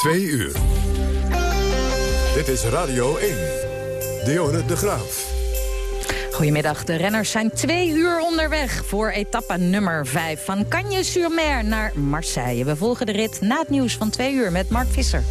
Twee uur. Dit is Radio 1. Dionne de Graaf. Goedemiddag, de renners zijn twee uur onderweg voor etappe nummer 5 van Cagnes-sur-Mer naar Marseille. We volgen de rit na het nieuws van twee uur met Mark Visser.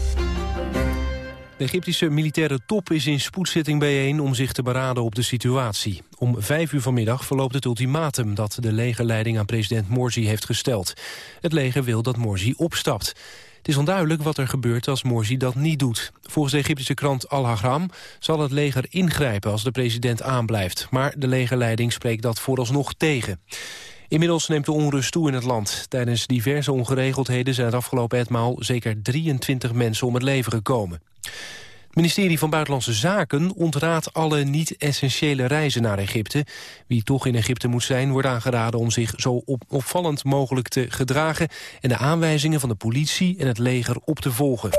De Egyptische militaire top is in spoedzitting bijeen om zich te beraden op de situatie. Om vijf uur vanmiddag verloopt het ultimatum dat de legerleiding aan president Morsi heeft gesteld. Het leger wil dat Morsi opstapt. Het is onduidelijk wat er gebeurt als Morsi dat niet doet. Volgens de Egyptische krant Al-Hagram zal het leger ingrijpen als de president aanblijft. Maar de legerleiding spreekt dat vooralsnog tegen. Inmiddels neemt de onrust toe in het land. Tijdens diverse ongeregeldheden zijn het afgelopen etmaal zeker 23 mensen om het leven gekomen. Het ministerie van Buitenlandse Zaken ontraadt alle niet-essentiële reizen naar Egypte. Wie toch in Egypte moet zijn, wordt aangeraden om zich zo opvallend mogelijk te gedragen... en de aanwijzingen van de politie en het leger op te volgen.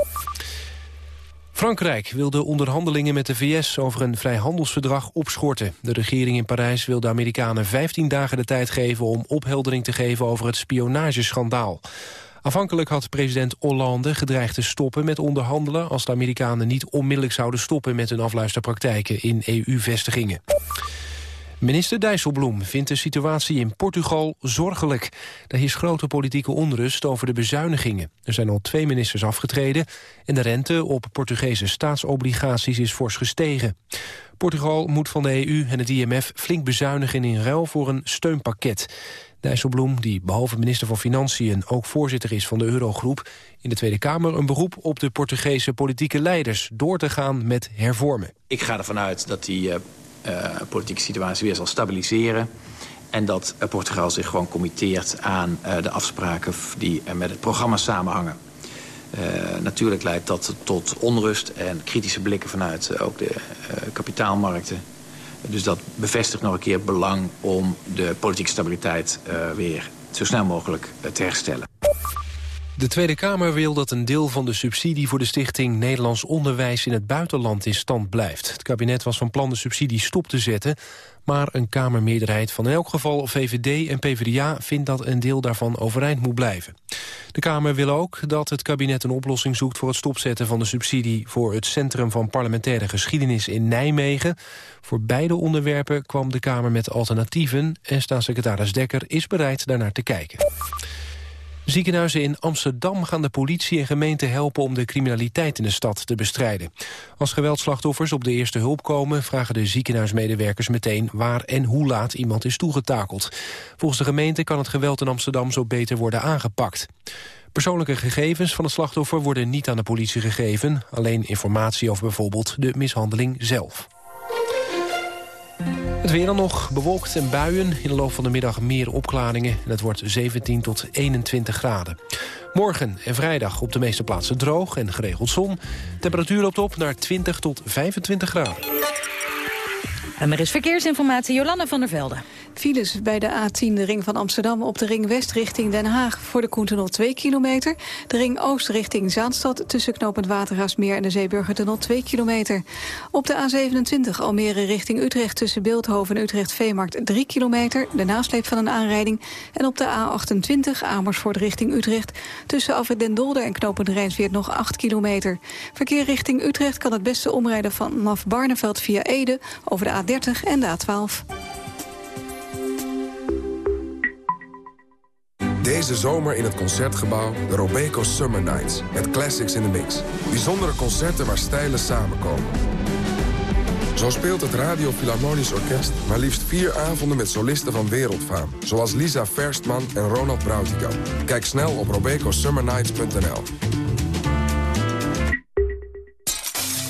Frankrijk wil de onderhandelingen met de VS over een vrijhandelsverdrag opschorten. De regering in Parijs wil de Amerikanen 15 dagen de tijd geven om opheldering te geven over het spionageschandaal. Afhankelijk had president Hollande gedreigd te stoppen met onderhandelen... als de Amerikanen niet onmiddellijk zouden stoppen met hun afluisterpraktijken in EU-vestigingen. Minister Dijsselbloem vindt de situatie in Portugal zorgelijk. Er is grote politieke onrust over de bezuinigingen. Er zijn al twee ministers afgetreden... en de rente op Portugese staatsobligaties is fors gestegen. Portugal moet van de EU en het IMF flink bezuinigen in ruil voor een steunpakket. Dijsselbloem, die behalve minister van Financiën ook voorzitter is van de Eurogroep, in de Tweede Kamer een beroep op de Portugese politieke leiders door te gaan met hervormen. Ik ga ervan uit dat die uh, uh, politieke situatie weer zal stabiliseren en dat uh, Portugal zich gewoon committeert aan de afspraken die met het programma samenhangen. natuurlijk leidt dat tot onrust en kritische blikken vanuit ook de kapitaalmarkten. Dus dat bevestigt nog een keer belang om de politieke stabiliteit uh, weer zo snel mogelijk uh, te herstellen. De Tweede Kamer wil dat een deel van de subsidie voor de stichting Nederlands Onderwijs in het buitenland in stand blijft. Het kabinet was van plan de subsidie stop te zetten, maar een Kamermeerderheid van in elk geval VVD en PvdA vindt dat een deel daarvan overeind moet blijven. De Kamer wil ook dat het kabinet een oplossing zoekt voor het stopzetten van de subsidie voor het Centrum van Parlementaire Geschiedenis in Nijmegen. Voor beide onderwerpen kwam de Kamer met alternatieven en staatssecretaris Dekker is bereid daarnaar te kijken. Ziekenhuizen in Amsterdam gaan de politie en gemeente helpen om de criminaliteit in de stad te bestrijden. Als geweldslachtoffers op de eerste hulp komen, vragen de ziekenhuismedewerkers meteen waar en hoe laat iemand is toegetakeld. Volgens de gemeente kan het geweld in Amsterdam zo beter worden aangepakt. Persoonlijke gegevens van het slachtoffer worden niet aan de politie gegeven, alleen informatie over bijvoorbeeld de mishandeling zelf. Het weer dan nog bewolkt en buien. In de loop van de middag meer opklaringen. En het wordt 17 tot 21 graden. Morgen en vrijdag op de meeste plaatsen droog en geregeld zon. Temperatuur loopt op naar 20 tot 25 graden. En er is verkeersinformatie, Jolanda van der Velde. Files bij de A10, de ring van Amsterdam, op de ring west richting Den Haag. Voor de Koentunnel 2 kilometer. De ring oost richting Zaanstad tussen knooppunt Watergaasmeer en de Zeeburgertunnel 2 kilometer. Op de A27 Almere richting Utrecht tussen Beeldhoven en Utrecht-Veemarkt 3 kilometer. De nasleep van een aanrijding. En op de A28 Amersfoort richting Utrecht tussen Afrit Dolder en knooppunt Rijnsweert nog 8 kilometer. Verkeer richting Utrecht kan het beste omrijden vanaf Barneveld via Ede over de A30 en de A12. Deze zomer in het Concertgebouw de Robeco Summer Nights. Met classics in the mix. Bijzondere concerten waar stijlen samenkomen. Zo speelt het Radio Philharmonisch Orkest maar liefst vier avonden met solisten van wereldfaam. Zoals Lisa Verstman en Ronald Brautigam. Kijk snel op robecosummernights.nl.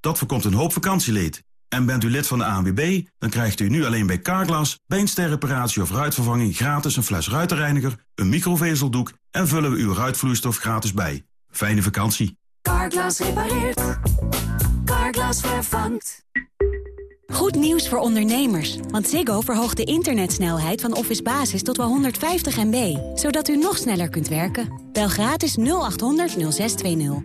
Dat voorkomt een hoop vakantieleed. En bent u lid van de ANWB, dan krijgt u nu alleen bij Carglass... bij een sterreparatie of ruitvervanging gratis een fles ruitenreiniger... een microvezeldoek en vullen we uw ruitvloeistof gratis bij. Fijne vakantie. Carglass repareert. Carglass vervangt. Goed nieuws voor ondernemers, want Ziggo verhoogt de internetsnelheid van Office Basis tot wel 150 MB, zodat u nog sneller kunt werken. Bel gratis 0800 0620.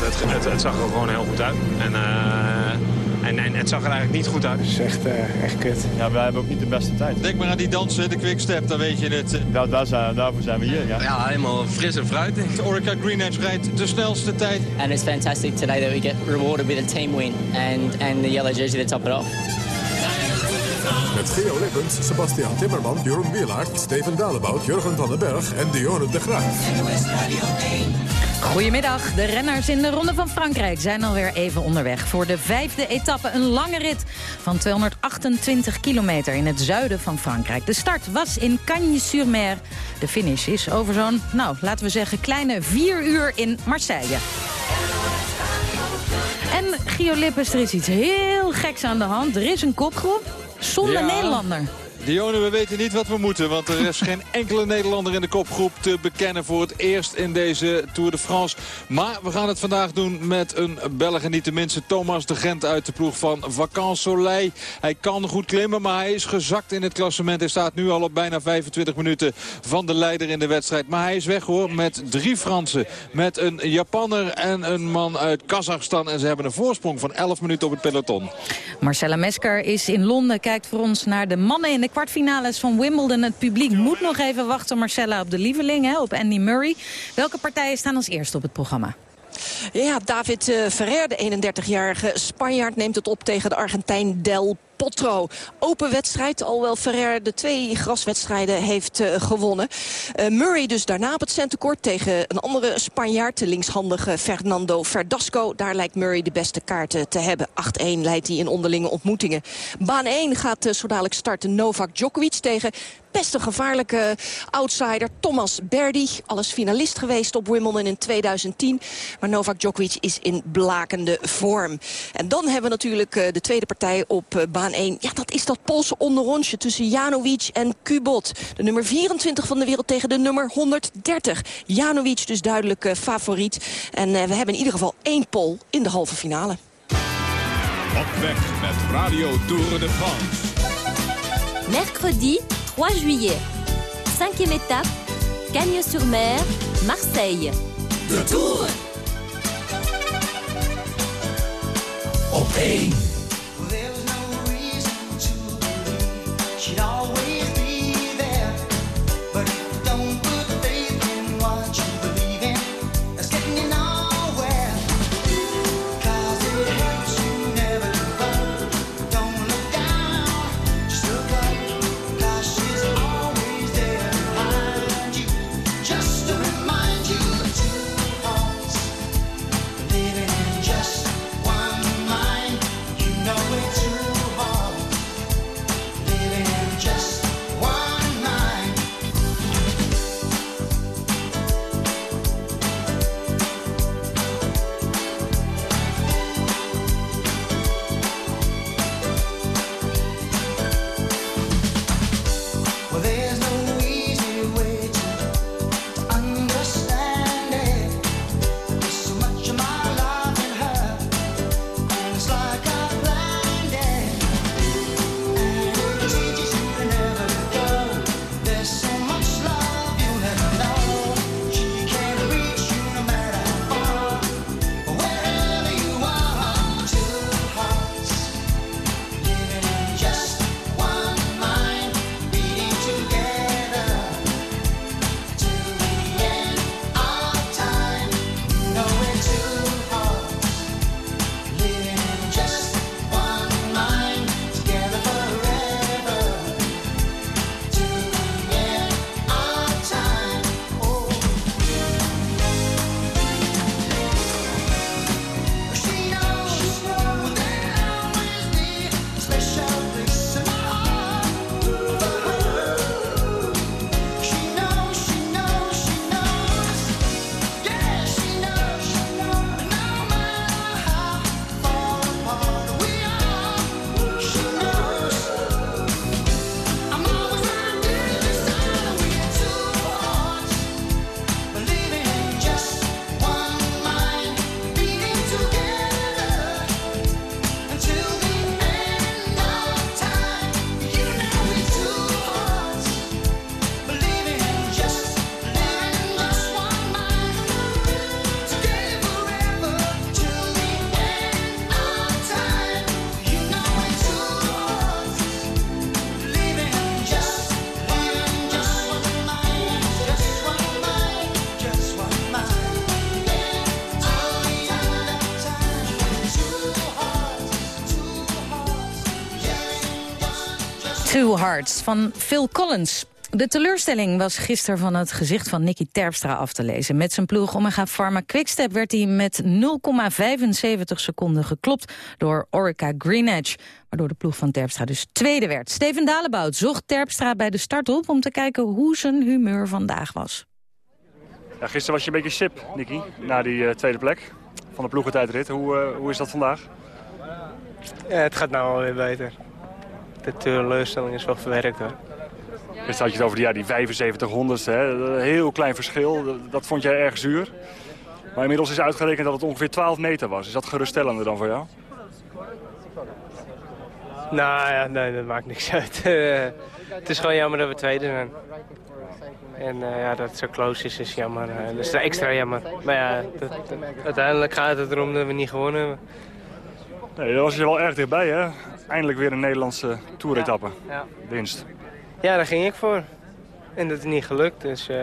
Het, het, zag er gewoon heel goed uit. En, uh, en, en, het zag er eigenlijk niet goed uit. Het is echt, uh, echt kut. Ja, wij hebben ook niet de beste tijd. Denk maar aan die dansen, de quickstep, dan weet je het. Daar zijn, daarvoor zijn we hier, ja. Ja, helemaal fris en fruitig. Orica Green Edge rijdt de snelste tijd. And it's fantastic today that we get rewarded with a team win. And, and the yellow jersey to top it off. Met Geo Lippens, Sebastian Timmerman, Jeroen Wielaert, Steven Dalebout, Jurgen van den Berg en Dionne de Graaf. Goedemiddag. De renners in de Ronde van Frankrijk zijn alweer even onderweg... voor de vijfde etappe, een lange rit van 228 kilometer... in het zuiden van Frankrijk. De start was in Cagnes-sur-Mer. De finish is over zo'n, nou, laten we zeggen... kleine vier uur in Marseille. En Gio Lippens, er is iets heel geks aan de hand. Er is een kopgroep zonder Ja. Nederlander. Dione, we weten niet wat we moeten. Want er is geen enkele Nederlander in de kopgroep te bekennen voor het eerst in deze Tour de France. Maar we gaan het vandaag doen met een Belg en niet de minste Thomas de Gent uit de ploeg van Vacances Soleil. Hij kan goed klimmen, maar hij is gezakt in het klassement. Hij staat nu al op bijna 25 minuten van de leider in de wedstrijd. Maar hij is weg hoor met drie Fransen. Met een Japanner en een man uit Kazachstan. En ze hebben een voorsprong van 11 minuten op het peloton. Marcella Mesker is in Londen, kijkt voor ons naar de mannen in de kwartfinales van Wimbledon. Het publiek moet nog even wachten, Marcella, op de lieveling, hè, op Andy Murray. Welke partijen staan als eerste op het programma? Ja, David eh, Ferrer, de 31-jarige Spanjaard, neemt het op tegen de Argentijn Del Potro. Open wedstrijd, alhoewel Ferrer de twee graswedstrijden heeft eh, gewonnen. Eh, Murray dus daarna op het centenkort tegen een andere Spanjaard... de linkshandige Fernando Verdasco. Daar lijkt Murray de beste kaarten te hebben. 8-1 leidt hij in onderlinge ontmoetingen. Baan 1 gaat eh, zo dadelijk starten Novak Djokovic tegen... Best een gevaarlijke outsider, Thomas Berdy. Alles finalist geweest op Wimbledon in 2010. Maar Novak Djokovic is in blakende vorm. En dan hebben we natuurlijk eh, de tweede partij op eh, baan 1. Ja, dat is dat Poolse onderrondje tussen Janovic en Kubot. De nummer 24 van de wereld tegen de nummer 130. Janovic dus duidelijk eh, favoriet. En eh, we hebben in ieder geval één Pool in de halve finale. Op weg met Radio Tour de France. Mercredi 3 juillet. Cinquième étape, Cagnes-sur-Mer, Marseille. De Tour. Op één. Hearts van Phil Collins. De teleurstelling was gisteren van het gezicht van Nicky Terpstra af te lezen. Met zijn ploeg Omega Pharma Quickstep werd hij met 0,75 seconden geklopt door Orica Greenedge. Waardoor de ploeg van Terpstra dus tweede werd. Steven Dalebout zocht Terpstra bij de start op om te kijken hoe zijn humeur vandaag was. Ja, gisteren was je een beetje sip, Nicky, na die uh, tweede plek van de ploegentijdrit. Hoe, uh, hoe is dat vandaag? Ja, het gaat nou alweer beter. De teleurstelling is wel verwerkt hoor. Gisteren had je het over die, ja, die 7500 hè? Heel klein verschil. Dat, dat vond jij erg zuur. Maar inmiddels is uitgerekend dat het ongeveer 12 meter was. Is dat geruststellender dan voor jou? Nou ja, nee, dat maakt niks uit. het is gewoon jammer dat we tweede zijn. En uh, ja, dat het zo close is, is jammer. Uh, dat is extra jammer. Maar ja, dat, dat, uiteindelijk gaat het erom dat we niet gewonnen hebben. Nee, dat was je wel erg dichtbij, hè? Eindelijk weer een Nederlandse toeretappe. Ja. ja. Winst. Ja, daar ging ik voor. En dat is niet gelukt, dus uh,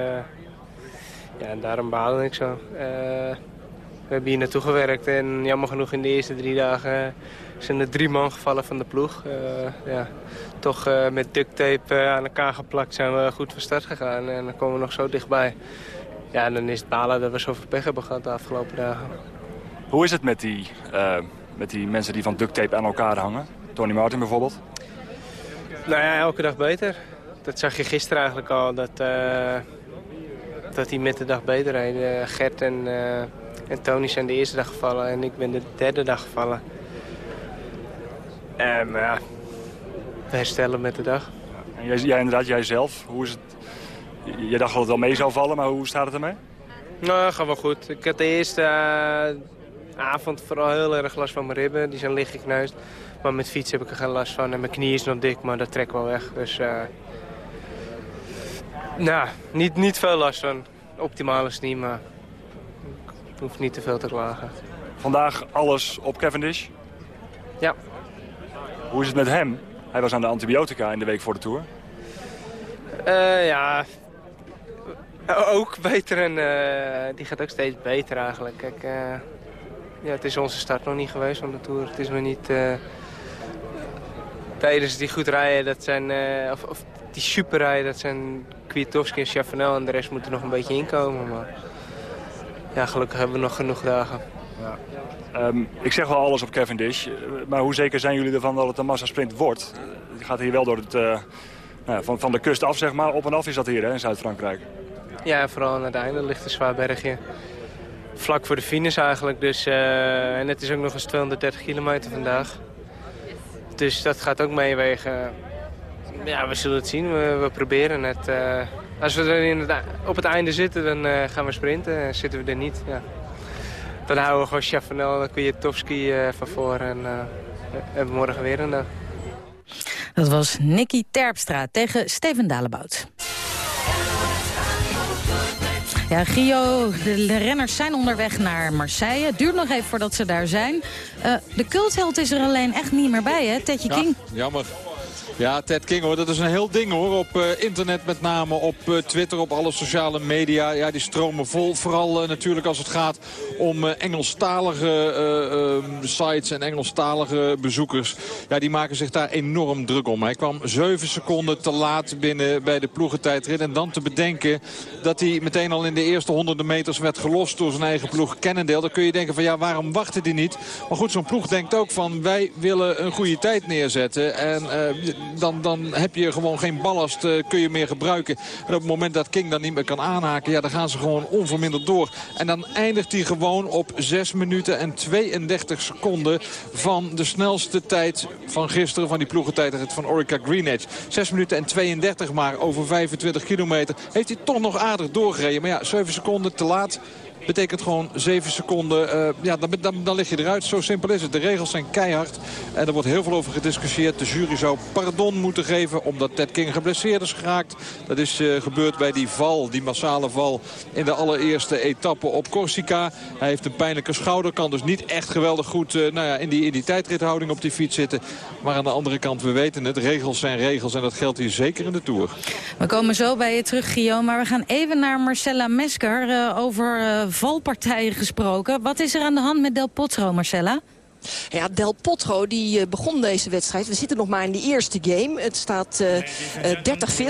ja, daarom baalde ik zo. we hebben hier naartoe gewerkt en jammer genoeg in de eerste drie dagen zijn er drie man gevallen van de ploeg. ja toch uh, met duct tape uh, aan elkaar geplakt zijn we goed van start gegaan. En dan komen we nog zo dichtbij. Ja, en dan is het balen dat we zoveel pech hebben gehad de afgelopen dagen. Hoe is het met die, met die mensen die van duct tape aan elkaar hangen? Tony Martin bijvoorbeeld? Nou ja, elke dag beter. Dat zag je gisteren eigenlijk al. Dat, dat hij met de dag beter reed. Gert en, en Tony zijn de eerste dag gevallen en ik ben de derde dag gevallen. En ja, herstellen met de dag. En jij, jij inderdaad, jij zelf, hoe is het? Je dacht dat het wel mee zou vallen, maar hoe staat het ermee? Nou, gaat wel goed. Ik had de eerste avond vooral heel erg last van mijn ribben. Die zijn licht gekneusd. Maar met fiets heb ik er geen last van. En mijn knie is nog dik, maar dat trekt wel weg. Dus, uh, nou, niet, niet veel last van. Optimaal is het niet, maar ik hoef niet te veel te klagen. Vandaag alles op Cavendish? Ja. Hoe is het met hem? Hij was aan de antibiotica in de week voor de Tour. Uh, ja, ook beter en uh, die gaat ook steeds beter eigenlijk. Kijk, uh, ja, het is onze start nog niet geweest van de Tour. Het is nog niet... tijdens die goed rijden, dat zijn, of, of, die super rijden, dat zijn Kwiatkowski en Chavanel en de rest moeten nog een beetje inkomen. Maar ja, gelukkig hebben we nog genoeg dagen. Ja. Um, ik zeg wel alles op Cavendish, maar hoe zeker zijn jullie ervan dat het een massasprint wordt? Het gaat hier wel door het, uh, nou, van, van de kust af, zeg maar. Op en af is dat hier hè, in Zuid-Frankrijk. Ja, vooral aan het einde ligt een zwaar bergje. Vlak voor de finish eigenlijk. Dus, uh, en het is ook nog eens 230 kilometer vandaag. Dus dat gaat ook meewegen. Ja, we zullen het zien. We, we proberen het. Uh, als we er in op het einde zitten, dan gaan we sprinten. Zitten we er niet, ja dan houden we gewoon Chavanel en Kwiatkowski van voor. En hebben morgen weer een dag. Dat was Nicky Terpstra tegen Steven Dalebout. Ja, Gio, de renners zijn onderweg naar Marseille. Het duurt nog even voordat ze daar zijn. Uh, de cultheld is er alleen echt niet meer bij, hè, Tedje King? jammer. Ja, Ted King hoor, dat is een heel ding hoor. Op uh, internet met name, op uh, Twitter, op alle sociale media. Ja, die stromen vol. Vooral uh, natuurlijk als het gaat om Engelstalige ehm, sites en Engelstalige bezoekers. Ja, die maken zich daar enorm druk om. Hij kwam 7 seconden te laat binnen bij de ploegentijdrit. En dan te bedenken dat hij meteen al in de eerste honderden meters werd gelost door zijn eigen ploeg Cannondale. Dan kun je denken van ja, waarom wachtte hij niet? Maar goed, zo'n ploeg denkt ook van wij willen een goede tijd neerzetten. En dan, dan heb je gewoon geen ballast, uh, kun je meer gebruiken. En op het moment dat King dan niet meer kan aanhaken, ja, dan gaan ze gewoon onverminderd door. En dan eindigt hij gewoon op 6 minuten en 32 seconden van de snelste tijd van gisteren, van die ploegentijd van Orica Greenedge. 6 minuten en 32 maar over 25 kilometer. Heeft hij toch nog aardig doorgereden. Maar ja, 7 seconden te laat betekent gewoon 7 seconden. Uh, ja, dan, dan, dan lig je eruit. Zo simpel is het. De regels zijn keihard. En er wordt heel veel over gediscussieerd. De jury zou pardon moeten geven omdat Ted King geblesseerd is geraakt. Dat is uh, gebeurd bij die val, die massale val in de allereerste etappe op Corsica. Hij heeft een pijnlijke schouder. Kan dus niet echt geweldig goed uh, nou ja, in, die, in die tijdrithouding op die fiets zitten. Maar aan de andere kant, we weten het. Regels zijn regels. En dat geldt hier zeker in de Tour. We komen zo bij je terug, Guillaume. Maar we gaan even naar Marcella Mesker over valpartijen gesproken. Wat is er aan de hand met Del Potro, Marcella? Ja, Del Potro die eh, begon deze wedstrijd. We zitten nog maar in de eerste game. Het staat eh, eh,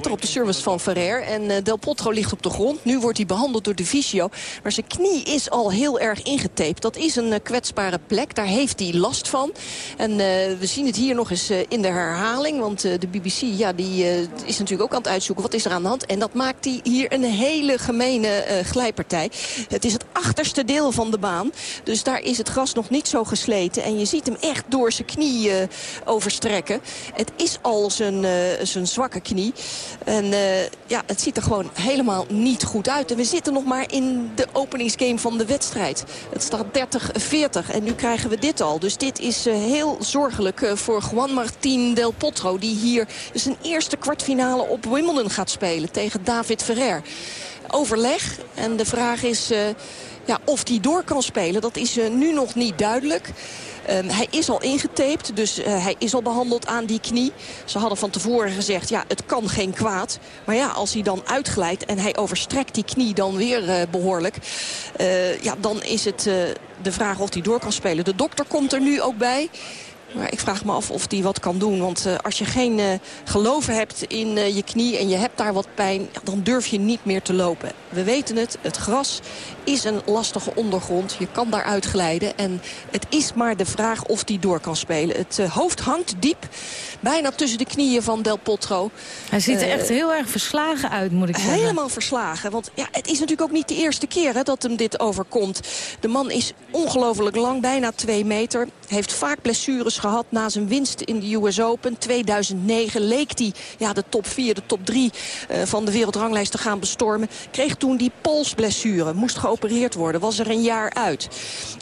30-40 op de service van Ferrer. En eh, Del Potro ligt op de grond. Nu wordt hij behandeld door de visio. Maar zijn knie is al heel erg ingetaped. Dat is een eh, kwetsbare plek. Daar heeft hij last van. En eh, we zien het hier nog eens eh, in de herhaling. Want eh, de BBC ja, die, eh, is natuurlijk ook aan het uitzoeken. Wat is er aan de hand? En dat maakt hij hier een hele gemene eh, glijpartij. Het is het achterste deel van de baan. Dus daar is het gras nog niet zo gesleten. En je ziet hem echt door zijn knie overstrekken. Het is al zijn, eh, zijn zwakke knie. En eh, ja, het ziet er gewoon helemaal niet goed uit. En we zitten nog maar in de openingsgame van de wedstrijd. Het staat 30-40 en nu krijgen we dit al. Dus dit is eh, heel zorgelijk voor Juan Martín Del Potro... die hier zijn eerste kwartfinale op Wimbledon gaat spelen tegen David Ferrer. Overleg en de vraag is... ja, of hij door kan spelen, dat is nu nog niet duidelijk. Ehm, hij is al ingetaped, dus eh, hij is al behandeld aan die knie. Ze hadden van tevoren gezegd, ja, het kan geen kwaad. Maar ja, als hij dan uitglijdt en hij overstrekt die knie dan weer eh, behoorlijk... eh, ja, dan is het de vraag of hij door kan spelen. De dokter komt er nu ook bij. Maar ik vraag me af of die wat kan doen. Want als je geen eh, geloof hebt in je knie en je hebt daar wat pijn... dan durf je niet meer te lopen. We weten het, het gras is een lastige ondergrond. Je kan daaruit glijden. En het is maar de vraag of die door kan spelen. Het eh, hoofd hangt diep. Bijna tussen de knieën van Del Potro. Hij ziet er Eh, echt heel erg verslagen uit, moet ik zeggen. Helemaal verslagen. Want ja, het is natuurlijk ook niet de eerste keer hè, dat hem dit overkomt. De man is ongelooflijk lang, bijna twee meter. Heeft vaak blessures gehad na zijn winst in de US Open. 2009 leek hij ja, de top 4, de top 3 eh, van de wereldranglijst te gaan bestormen. Kreeg toen die polsblessure. Moest geopereerd worden. Was er een jaar uit.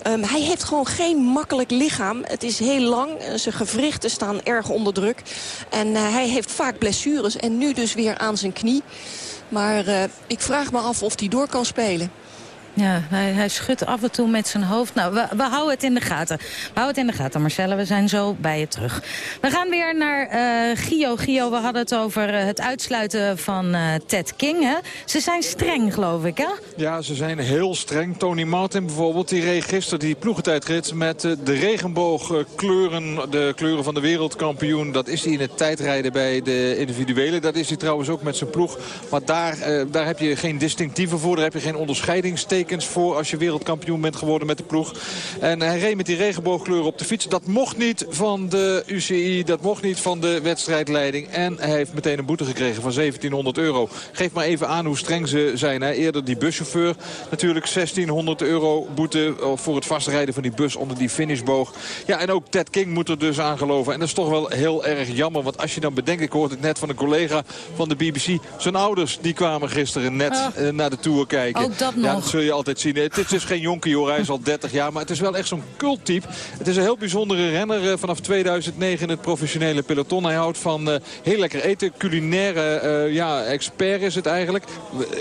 Ehm, hij heeft gewoon geen makkelijk lichaam. Het is heel lang. Eh, Zijn gewrichten staan erg onder druk. En eh, hij heeft vaak blessures. En nu dus weer aan zijn knie. Maar eh, ik vraag me af of hij door kan spelen. Ja, hij, hij schudt af en toe met zijn hoofd. Nou, we, we houden het in de gaten. We houden het in de gaten, Marcelle. We zijn zo bij je terug. We gaan weer naar eh Gio. Gio, we hadden het over eh, het uitsluiten van eh, Ted King. Hè? Ze zijn streng, geloof ik, hè? Ja, ze zijn heel streng. Tony Martin bijvoorbeeld, die reed gisteren die ploegentijdrit met de regenboogkleuren. De kleuren van de wereldkampioen. Dat is hij in het tijdrijden bij de individuele. Dat is hij trouwens ook met zijn ploeg. Maar daar, daar heb je geen distinctieven voor. Daar heb je geen voor als je wereldkampioen bent geworden met de ploeg. En hij reed met die regenboogkleuren op de fiets. Dat mocht niet van de UCI. Dat mocht niet van de wedstrijdleiding. En hij heeft meteen een boete gekregen van 1700 euro. Geef maar even aan hoe streng ze zijn. Hè. Eerder die buschauffeur natuurlijk 1600 euro boete eh, voor het vastrijden van die bus onder die finishboog. Ja, en ook Ted King moet er dus aan geloven. En dat is toch wel heel erg jammer. Want als je dan bedenkt, ik hoorde het net van een collega van de BBC. Zijn ouders, die kwamen gisteren net Ah. eh, naar de Tour kijken. Ook dat Ja, nog. dat zul je altijd zien. Het is dus geen jonkie hoor, hij is al 30 jaar. Maar het is wel echt zo'n culttype. Het is een heel bijzondere renner eh, vanaf 2009 in het professionele peloton. Hij houdt van eh, heel lekker eten. Culinaire eh, ja, expert is het eigenlijk.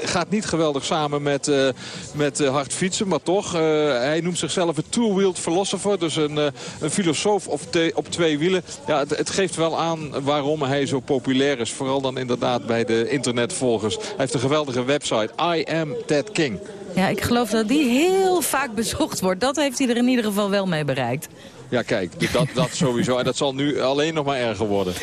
Gaat niet geweldig samen met, eh, met eh, hard fietsen, maar toch. eh, hij noemt zichzelf een two-wheeled philosopher. Dus een, eh, een filosoof op, op twee wielen. Ja, het, het geeft wel aan waarom hij zo populair is. Vooral dan inderdaad bij de internetvolgers. Hij heeft een geweldige website. I am Ted King. Ja, ik geloof dat die heel vaak bezocht wordt. Dat heeft hij er in ieder geval wel mee bereikt. Ja, kijk, dat, dat sowieso. En dat zal nu alleen nog maar erger worden.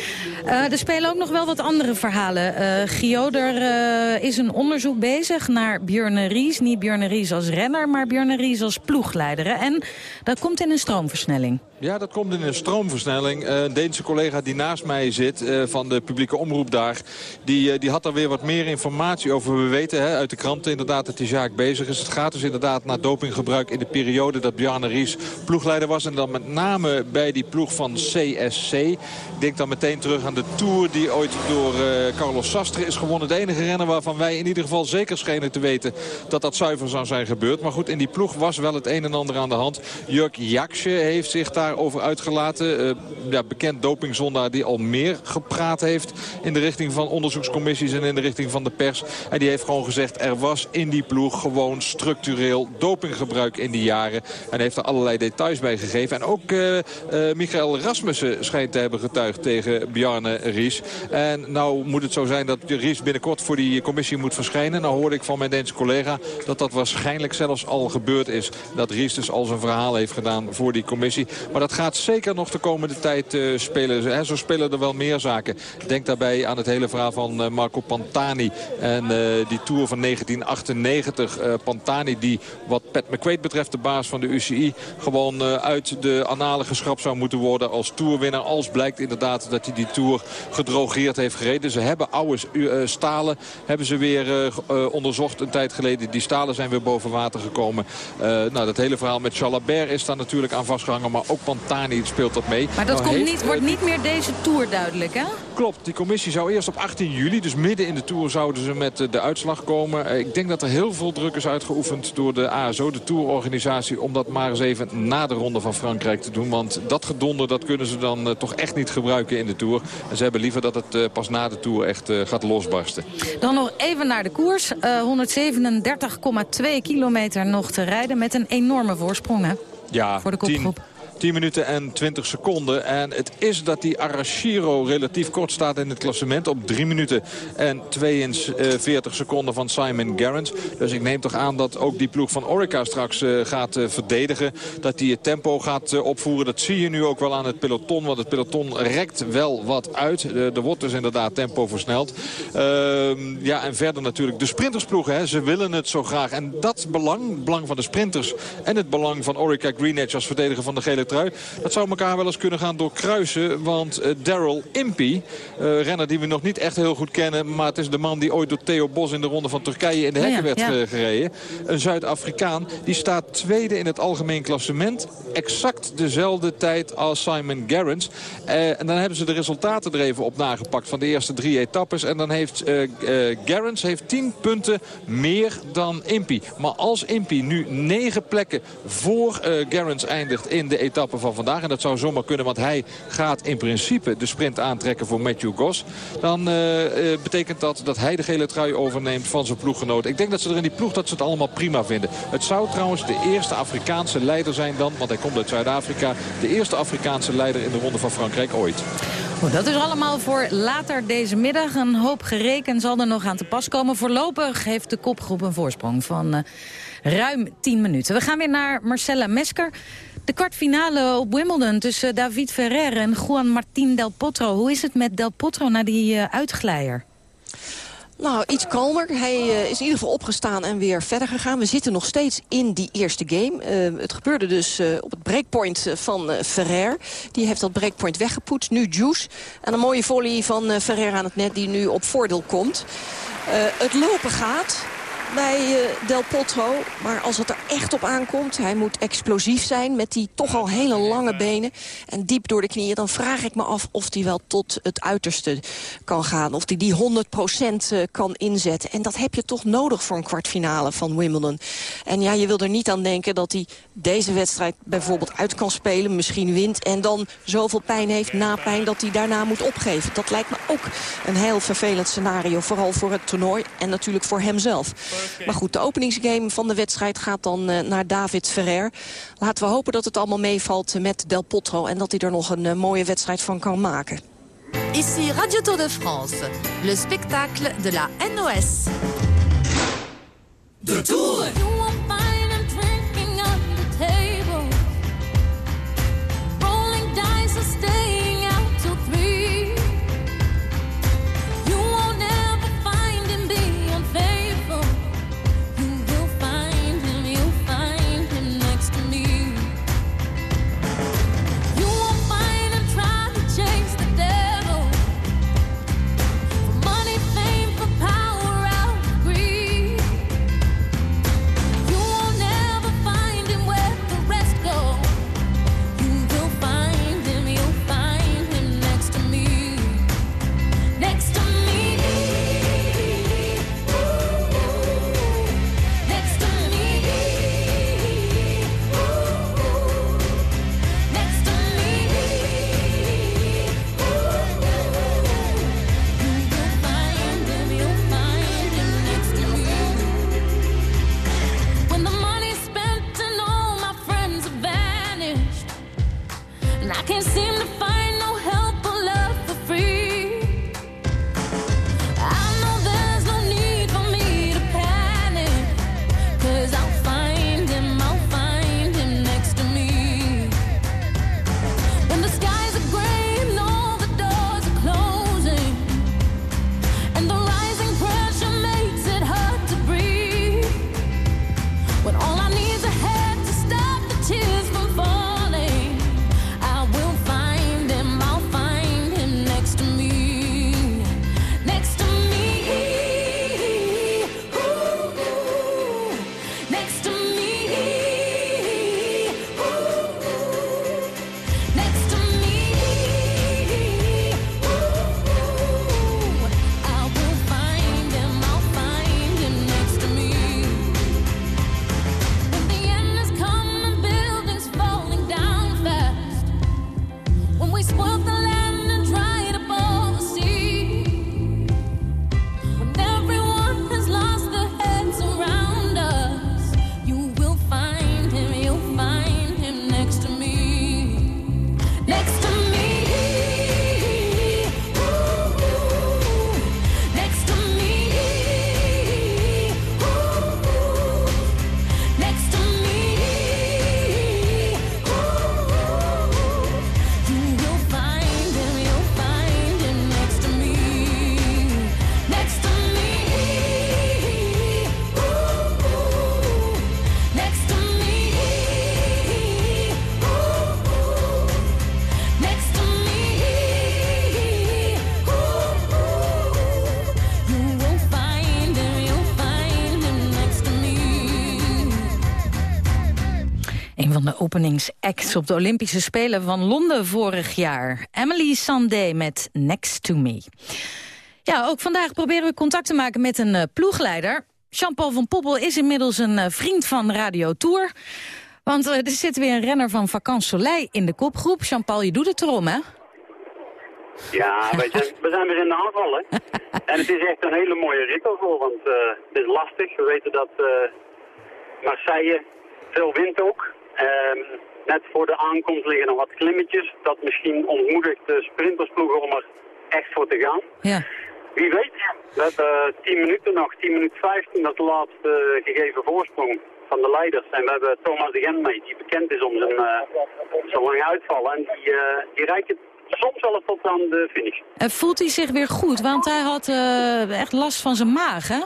Eh, er spelen ook nog wel wat andere verhalen. Eh Gio, er eh, is een onderzoek bezig naar Björn Ries. Niet Björn Ries als renner, maar Björn Ries als ploegleider. En dat komt in een stroomversnelling. Ja, dat komt in een stroomversnelling. Een Deense collega die naast mij zit van de publieke omroep daar... Die, die had daar weer wat meer informatie over. We weten hè, uit de kranten inderdaad dat die zaak bezig is. Het gaat dus inderdaad naar dopinggebruik in de periode dat Bjarne Ries ploegleider was. En dan met name bij die ploeg van CSC. Ik denk dan meteen terug aan de Tour die ooit door eh, Carlos Sastre is gewonnen. De enige renner waarvan wij in ieder geval zeker schenen te weten dat dat zuiver zou zijn gebeurd. Maar goed, in die ploeg was wel het een en ander aan de hand. Jurk Jaksje heeft zich daarover uitgelaten. Eh, ja, bekend dopingzondaar die al meer gepraat heeft in de richting van onderzoekscommissies en in de richting van de pers. En die heeft gewoon gezegd er was in die ploeg gewoon structureel dopinggebruik in die jaren. En heeft er allerlei details bij gegeven. En ook eh, eh, Michael Rasmussen schijnt te hebben getuigd tegen Bjarne Ries. En nou moet het zo zijn dat Ries binnenkort voor die commissie moet verschijnen. Nou hoorde ik van mijn Deense collega dat dat waarschijnlijk zelfs al gebeurd is. Dat Ries dus al zijn verhaal heeft gedaan voor die commissie. Maar dat gaat zeker nog de komende tijd uh, spelen. Zo spelen er wel meer zaken. Denk daarbij aan het hele verhaal van Marco Pantani. En die Tour van 1998. Pantani die wat Pat McQuaid betreft de baas van de UCI... gewoon uit de analen geschrapt zou moeten worden als tourwinnaar. Als blijkt inderdaad dat hij die Tour gedrogeerd heeft gereden. Ze hebben oude stalen hebben ze weer onderzocht een tijd geleden. Die stalen zijn weer boven water gekomen. nou, dat hele verhaal met Chalabert is daar natuurlijk aan vastgehangen. Maar ook Pantani speelt dat mee. Maar dat nou, komt heeft, niet, wordt niet meer deze Tour duidelijk, hè? Klopt, die commissie zou eerst op 18 juli, dus midden in de Tour, zouden ze met de uitslag komen. Ik denk dat er heel veel druk is uitgeoefend door de ASO, de Tourorganisatie... om dat maar eens even na de ronde van Frankrijk te doen. Want dat gedonder, dat kunnen ze dan uh, toch echt niet gebruiken in de Tour. En ze hebben liever dat het uh, pas na de Tour echt uh, gaat losbarsten. Dan nog even naar de koers. 137,2 kilometer nog te rijden met een enorme voorsprong, hè? Ja, voor de kopgroep. 10 minuten en 20 seconden. En het is dat die Arashiro relatief kort staat in het klassement. Op 3 minuten en 42 seconden van Simon Gerrans. Dus ik neem toch aan dat ook die ploeg van Orica straks uh, gaat uh, verdedigen. Dat die het tempo gaat uh, opvoeren. Dat zie je nu ook wel aan het peloton. Want het peloton rekt wel wat uit. er wordt dus inderdaad tempo versneld. Ehm, ja, en verder natuurlijk de sprintersploegen. Hè. Ze willen het zo graag. En dat belang, belang van de sprinters... en het belang van Orica Green Edge als verdediger van de gele Dat zou elkaar wel eens kunnen gaan doorkruisen. Want uh, Daryl Impey, uh, renner die we nog niet echt heel goed kennen... maar het is de man die ooit door Theo Bos in de ronde van Turkije in de hekken werd ja. uh, gereden. Een Zuid-Afrikaan. Die staat tweede in het algemeen klassement. Exact dezelfde tijd als Simon Gerrans. en dan hebben ze de resultaten er even op nagepakt van de eerste drie etappes. En dan heeft Gerrans heeft tien punten meer dan Impey. Maar als Impey nu negen plekken voor Gerrans eindigt in de etappe van vandaag. En dat zou zomaar kunnen, want hij gaat in principe de sprint aantrekken voor Matthew Goss. Dan uh, uh, betekent dat dat hij de gele trui overneemt van zijn ploeggenoot. Ik denk dat ze er in die ploeg dat ze het allemaal prima vinden. Het zou trouwens de eerste Afrikaanse leider zijn dan, want hij komt uit Zuid-Afrika. De eerste Afrikaanse leider in de Ronde van Frankrijk ooit. Goed, dat is allemaal voor later deze middag. Een hoop gereken zal er nog aan te pas komen. Voorlopig heeft de kopgroep een voorsprong van uh, ruim 10 minuten. We gaan weer naar Marcella Mesker. De kwartfinale op Wimbledon tussen David Ferrer en Juan Martín Del Potro. Hoe is het met Del Potro na die uh, uitglijer? Nou, iets kalmer. Hij uh, is in ieder geval opgestaan en weer verder gegaan. We zitten nog steeds in die eerste game. Het gebeurde dus op het breakpoint van Ferrer. Die heeft dat breakpoint weggepoetst. Nu Juice. En een mooie volley van Ferrer aan het net die nu op voordeel komt. het lopen gaat bij uh, Del Potro. Maar als het er echt op aankomt, hij moet explosief zijn... met die toch al hele lange benen en diep door de knieën... dan vraag ik me af of hij wel tot het uiterste kan gaan. Of hij die 100% kan inzetten. En dat heb je toch nodig voor een kwartfinale van Wimbledon. En ja, je wil er niet aan denken dat hij deze wedstrijd bijvoorbeeld uit kan spelen... misschien wint en dan zoveel pijn heeft na pijn dat hij daarna moet opgeven. Dat lijkt me ook een heel vervelend scenario. Vooral voor het toernooi en natuurlijk voor hemzelf. Maar goed, de openingsgame van de wedstrijd gaat dan uh, naar David Ferrer. Laten we hopen dat het allemaal meevalt met Del Potro... en dat hij er nog een uh, mooie wedstrijd van kan maken. Ici Radio Tour de France, le spectacle de la NOS. De Tour! Openingsacts op de Olympische Spelen van Londen vorig jaar. Emily Sandé met Next to Me. Ja, ook vandaag proberen we contact te maken met een uh, ploegleider. Jean-Paul van Poppel is inmiddels een uh, vriend van Radio Tour. Want uh, er zit weer een renner van Vakant Soleil in de kopgroep. Jean-Paul, je doet het erom, hè? Ja, we zijn, we zijn weer in de aanval, hè. en het is echt een hele mooie rit ervoor, want het is lastig. We weten dat Marseille veel wind ook. Um, net voor de aankomst liggen nog wat klimmetjes. Dat misschien ontmoedigt de sprintersploegen om er echt voor te gaan. Ja. Wie weet, we hebben 10 minuten nog, 10 minuten 15, dat is de laatste gegeven voorsprong van de leiders. En we hebben Thomas de Gent mee, die bekend is om zijn uh, zo lang uitvallen. En die, uh, die rijdt het soms wel tot aan de finish. En voelt hij zich weer goed? Want hij had uh, echt last van zijn maag, hè?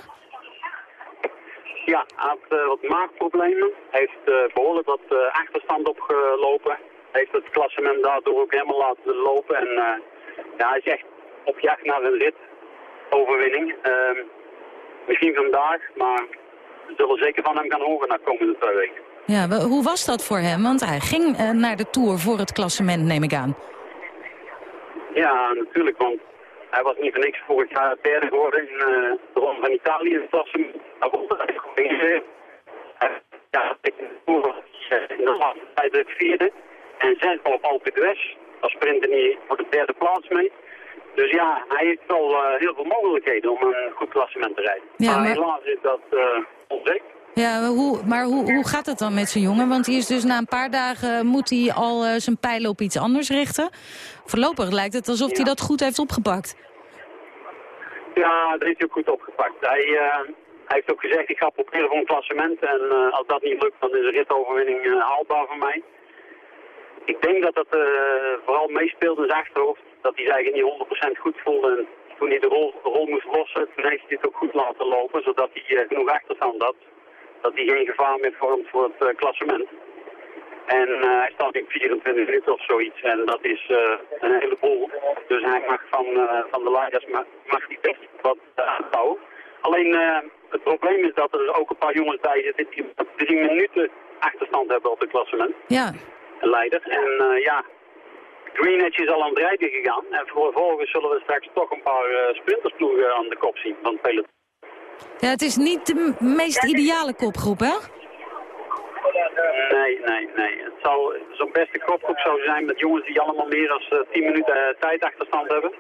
Ja, hij had uh, wat maagproblemen. Heeft uh, behoorlijk wat uh, achterstand opgelopen. Heeft het klassement daardoor ook helemaal laten lopen. En ja, hij is echt op jacht naar een ritoverwinning. Ehm, misschien vandaag, maar we zullen zeker van hem gaan horen na komende twee weken. Ja, hoe was dat voor hem? Want hij ging naar de Tour voor het klassement, neem ik aan. Ja, natuurlijk, want hij was niet voor niks vorig jaar derde geworden in uh, de Ronde van Italië. Het was hem ja, ik in de laatste tijd de vierde. En zes op Alpe d'Huez. Als sprinter niet voor de derde plaats mee. Dus ja, hij heeft wel uh, heel veel mogelijkheden om een goed klassement te rijden. Ja, maar, maar helaas is dat uh, onzeker. Ja, hoe, maar hoe, hoe gaat het dan met zijn jongen? Want hij is dus na een paar dagen moet hij al uh, zijn pijlen op iets anders richten. Voorlopig lijkt het alsof ja. hij dat goed heeft opgepakt. Ja, dat heeft hij ook goed opgepakt. Hij, uh, hij heeft ook gezegd, ik ga proberen voor een klassement. En uh, als dat niet lukt, dan is een ritoverwinning haalbaar voor mij. Ik denk dat dat vooral meespeelde in zijn achterhoofd. Dat hij zich eigenlijk niet 100% goed voelde. En toen hij de rol, de rol moest lossen, toen heeft hij het ook goed laten lopen. Zodat hij genoeg achterstand had. Dat hij geen gevaar meer vormt voor het klassement. En uh, hij staat in 24 minuten of zoiets. En dat is uh, een heleboel. Dus hij mag van, uh, van de leiders mag, mag die best wat aanbouwen. Alleen het probleem is dat er ook een paar jongens bij zitten die drie minuten achterstand hebben op het klassement. Ja. Leider. En ja, Green Edge is al aan het rijden gegaan. En vervolgens zullen we straks toch een paar sprintersploegen aan de kop zien van het peloton. Ja, het is niet de meest ideale kopgroep, hè? Nee, nee, nee. Het zou zo'n beste kopgroep zou zijn met jongens die allemaal meer dan uh, 10 minuten uh, tijd achterstand hebben.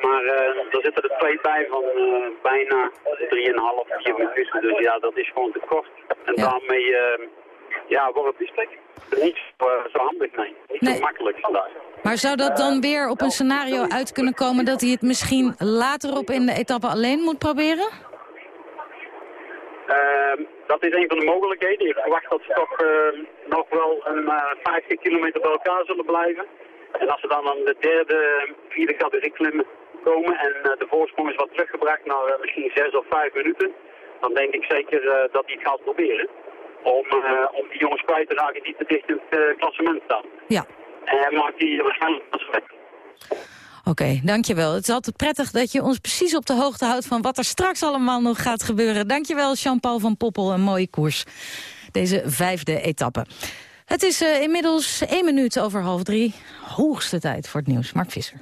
Maar uh, er zitten er twee bij van bijna 3,5, 4 minuten. Dus ja, dat is gewoon te kort. En ja. daarmee ja, wordt het niet zo, zo handig, nee. Niet nee. zo makkelijk vandaag. Maar zou dat dan weer op een scenario uit kunnen komen dat hij het misschien later op in de etappe alleen moet proberen? Uh, dat is een van de mogelijkheden. Ik verwacht dat ze toch uh, nog wel een uh, 50 kilometer bij elkaar zullen blijven. En als ze dan aan de derde, vierde categorie klimmen komen en uh, de voorsprong is wat teruggebracht naar misschien zes of vijf minuten, dan denk ik zeker dat hij het gaat proberen. Om, om die jongens kwijt te raken die te dicht in het klassement staan. Ja. En maakt hij waarschijnlijk weg. Oké, okay, dankjewel. Het is altijd prettig dat je ons precies op de hoogte houdt... van wat er straks allemaal nog gaat gebeuren. Dankjewel, Jean-Paul van Poppel. Een mooie koers. Deze vijfde etappe. Het is uh, inmiddels één minuut over half drie. Hoogste tijd voor het nieuws. Mark Visser.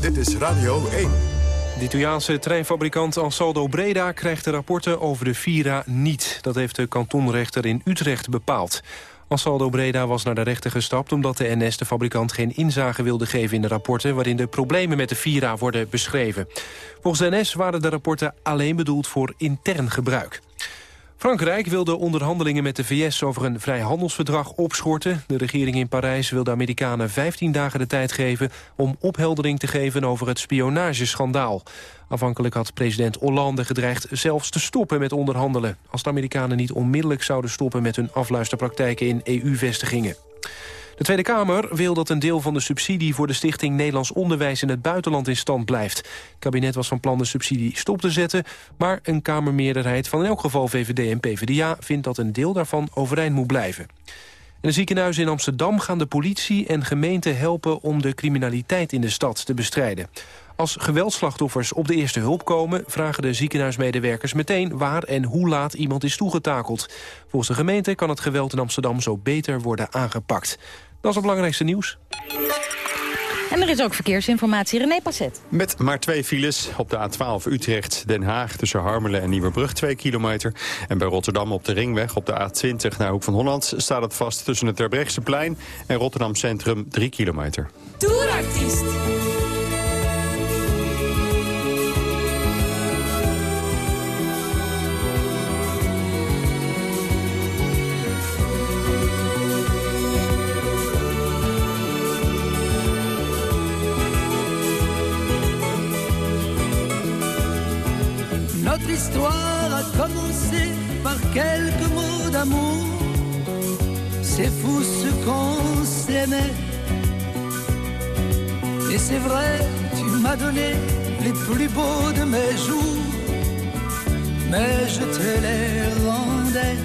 Dit is Radio 1. De Italiaanse treinfabrikant Ansaldo Breda krijgt de rapporten over de Vira niet. Dat heeft de kantonrechter in Utrecht bepaald. Ansaldo Breda was naar de rechter gestapt omdat de NS de fabrikant geen inzage wilde geven in de rapporten waarin de problemen met de Vira worden beschreven. Volgens de NS waren de rapporten alleen bedoeld voor intern gebruik. Frankrijk wil de onderhandelingen met de VS over een vrijhandelsverdrag opschorten. De regering in Parijs wil de Amerikanen 15 dagen de tijd geven... om opheldering te geven over het spionageschandaal. Afhankelijk had president Hollande gedreigd zelfs te stoppen met onderhandelen... als de Amerikanen niet onmiddellijk zouden stoppen met hun afluisterpraktijken in EU-vestigingen. De Tweede Kamer wil dat een deel van de subsidie voor de stichting Nederlands Onderwijs in het buitenland in stand blijft. Het kabinet was van plan de subsidie stop te zetten, maar een Kamermeerderheid van in elk geval VVD en PvdA vindt dat een deel daarvan overeind moet blijven. In de ziekenhuizen in Amsterdam gaan de politie en gemeente helpen om de criminaliteit in de stad te bestrijden. Als geweldslachtoffers op de eerste hulp komen... vragen de ziekenhuismedewerkers meteen waar en hoe laat iemand is toegetakeld. Volgens de gemeente kan het geweld in Amsterdam zo beter worden aangepakt. Dat is het belangrijkste nieuws. En er is ook verkeersinformatie. René Passet. Met maar twee files op de A12 Utrecht-Den Haag... tussen Harmelen en Nieuwebrug, 2 kilometer. En bij Rotterdam op de Ringweg op de A20 naar Hoek van Holland... staat het vast tussen het Terbrechtseplein en Rotterdam Centrum, 3 kilometer. Tourartiest. Et c'est vrai, tu m'as donné les plus beaux de mes jours. Mais je te les rendais.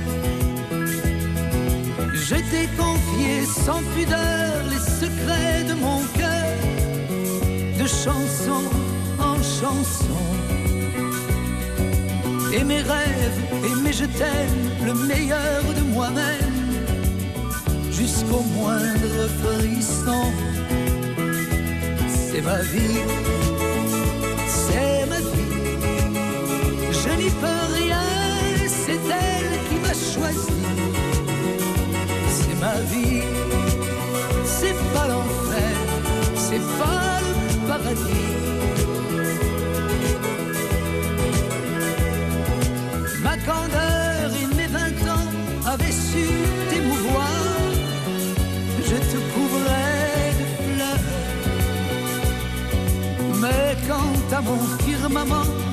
Je t'ai confié sans pudeur les secrets de mon cœur. De chanson en chanson et mes rêves, et mes je t'aime, le meilleur de moi-même, jusqu'au moindre frisson. C'est ma vie, c'est ma vie, je n'y peux rien,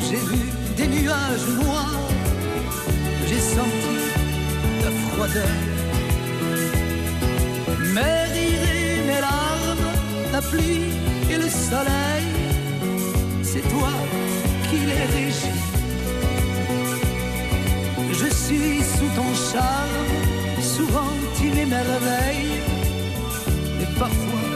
j'ai vu des nuages noirs, j'ai senti ta froideur. Mes rires mes larmes, la pluie et le soleil, c'est toi qui les régis. Je suis sous ton charme, souvent tu m'émerveilles, et parfois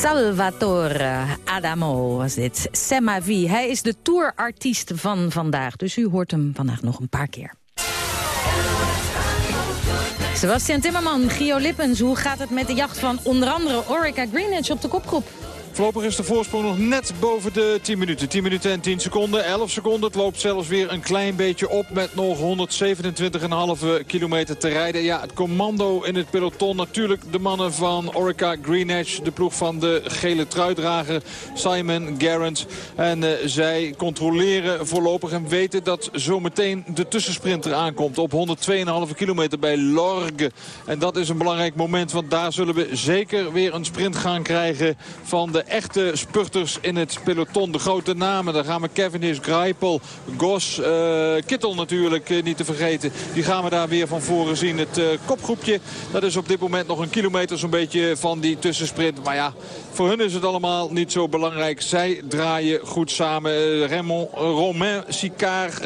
Salvatore Adamo was dit. Semavi. Hij is de tourartiest van vandaag. Dus u hoort hem vandaag nog een paar keer. Sebastian Timmerman, Gio Lippens. Hoe gaat het met de jacht van onder andere Orica Greenwich op de kopgroep? Voorlopig is de voorsprong nog net boven de 10 minuten. 10 minuten en 10 seconden, 11 seconden. Het loopt zelfs weer een klein beetje op met nog 127,5 kilometer te rijden. Ja, het commando in het peloton. Natuurlijk de mannen van Orica Green Edge. De ploeg van de gele truidrager Simon Garrett. En uh, zij controleren voorlopig en weten dat zometeen de tussensprinter aankomt. Op 102,5 kilometer bij Lorgue. En dat is een belangrijk moment, want daar zullen we zeker weer een sprint gaan krijgen van de echte spurters in het peloton. De grote namen, daar gaan we Cavendish, Greipel, Gos, uh, Kittel natuurlijk uh, niet te vergeten. Die gaan we daar weer van voren zien. Het uh, kopgroepje, dat is op dit moment nog een kilometer zo'n beetje van die tussensprint. Maar ja, voor hun is het allemaal niet zo belangrijk. Zij draaien goed samen. Raymond, Romain Sicard,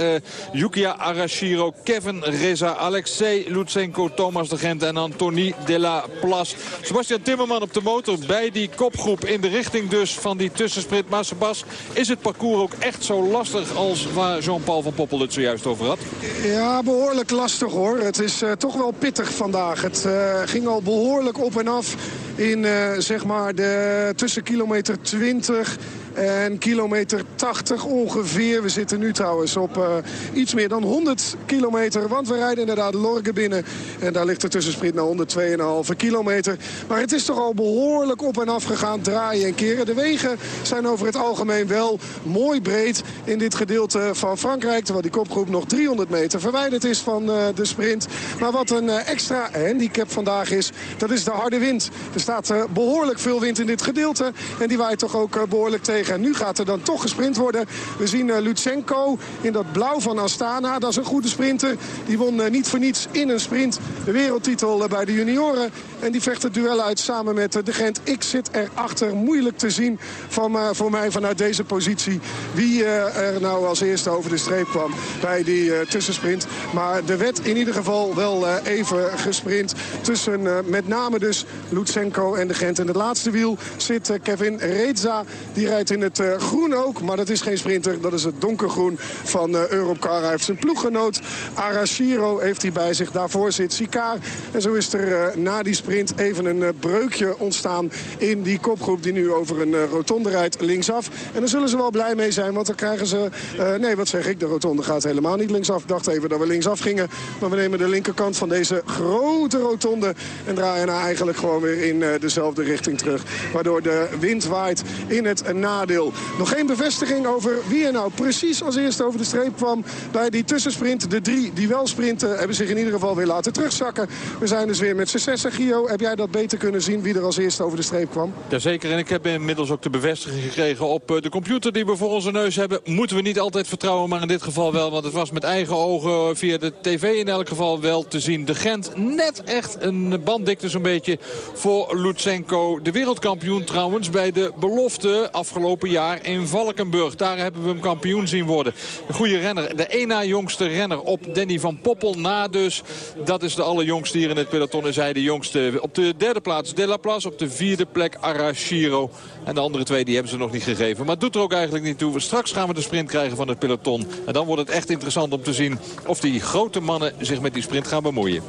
Yukia Arashiro, Kevin Reza, Alexei Lutsenko, Thomas de Gent en Anthony de la Place. Sebastian Timmerman op de motor bij die kopgroep in de richting dus van die tussensprint. Maar Sebas, is het parcours ook echt zo lastig als waar Jean-Paul van Poppel het zojuist over had? Ja, behoorlijk lastig hoor. Het is toch wel pittig vandaag. Het ging al behoorlijk op en af in zeg maar de tussen kilometer 20 En kilometer 80 ongeveer. We zitten nu trouwens op uh, iets meer dan 100 kilometer. Want we rijden inderdaad Lorge binnen. En daar ligt de tussensprint naar 102,5 kilometer. Maar het is toch al behoorlijk op en af gegaan. Draaien en keren. De wegen zijn over het algemeen wel mooi breed in dit gedeelte van Frankrijk. Terwijl die kopgroep nog 300 meter verwijderd is van uh, de sprint. Maar wat een uh, extra handicap vandaag is, dat is de harde wind. Er staat behoorlijk veel wind in dit gedeelte. En die waait toch ook behoorlijk tegen. En nu gaat er dan toch gesprint worden. We zien Lutsenko in dat blauw van Astana. Dat is een goede sprinter. Die won niet voor niets in een sprint de wereldtitel bij de junioren. En die vecht het duel uit samen met de Gent. Ik zit erachter. Moeilijk te zien van, voor mij vanuit deze positie. Wie er nou als eerste over de streep kwam bij die uh, tussensprint. Maar er werd in ieder geval wel even gesprint. Tussen met name dus Lutsenko en de Gent. In het laatste wiel zit Kevin Reza. Die rijdt in het groen ook. Maar dat is geen sprinter. Dat is het donkergroen van Europcar. Hij heeft zijn ploeggenoot Arashiro heeft hij bij zich. Daarvoor zit Sikaar. En zo is er na die sprint even een breukje ontstaan in die kopgroep die nu over een rotonde rijdt linksaf. En daar zullen ze wel blij mee zijn, want dan krijgen ze... Nee, wat zeg ik, de rotonde gaat helemaal niet linksaf. Ik dacht even dat we linksaf gingen. Maar we nemen de linkerkant van deze grote rotonde... en draaien nou eigenlijk gewoon weer in dezelfde richting terug. Waardoor de wind waait in het nadeel. Nog geen bevestiging over wie er nou precies als eerste over de streep kwam... bij die tussensprint. De drie die wel sprinten hebben zich in ieder geval weer laten terugzakken. We zijn dus weer met successen. Gio, heb jij dat beter kunnen zien wie er als eerste over de streep kwam? Jazeker, en ik heb inmiddels ook de bevestiging gekregen op de computer die we voor onze neus hebben. Moeten we niet altijd vertrouwen, maar in dit geval wel. Want het was met eigen ogen via de tv in elk geval wel te zien. De Gent net echt een banddikte zo'n beetje voor Lutsenko. De wereldkampioen trouwens bij de belofte afgelopen jaar in Valkenburg. Daar hebben we hem kampioen zien worden. Een goede renner. De één na jongste renner op Danny van Poppel na dus. Dat is de allerjongste hier in het peloton. En zij de jongste. Op de derde plaats De La Place. Op de vierde plek Arashiro. En de andere twee die hebben ze nog niet gegeven. Maar doet er ook eigenlijk niet toe. Straks gaan we de sprint krijgen van het peloton. En dan wordt het echt interessant om te zien of die grote mannen zich met die sprint gaan bemoeien.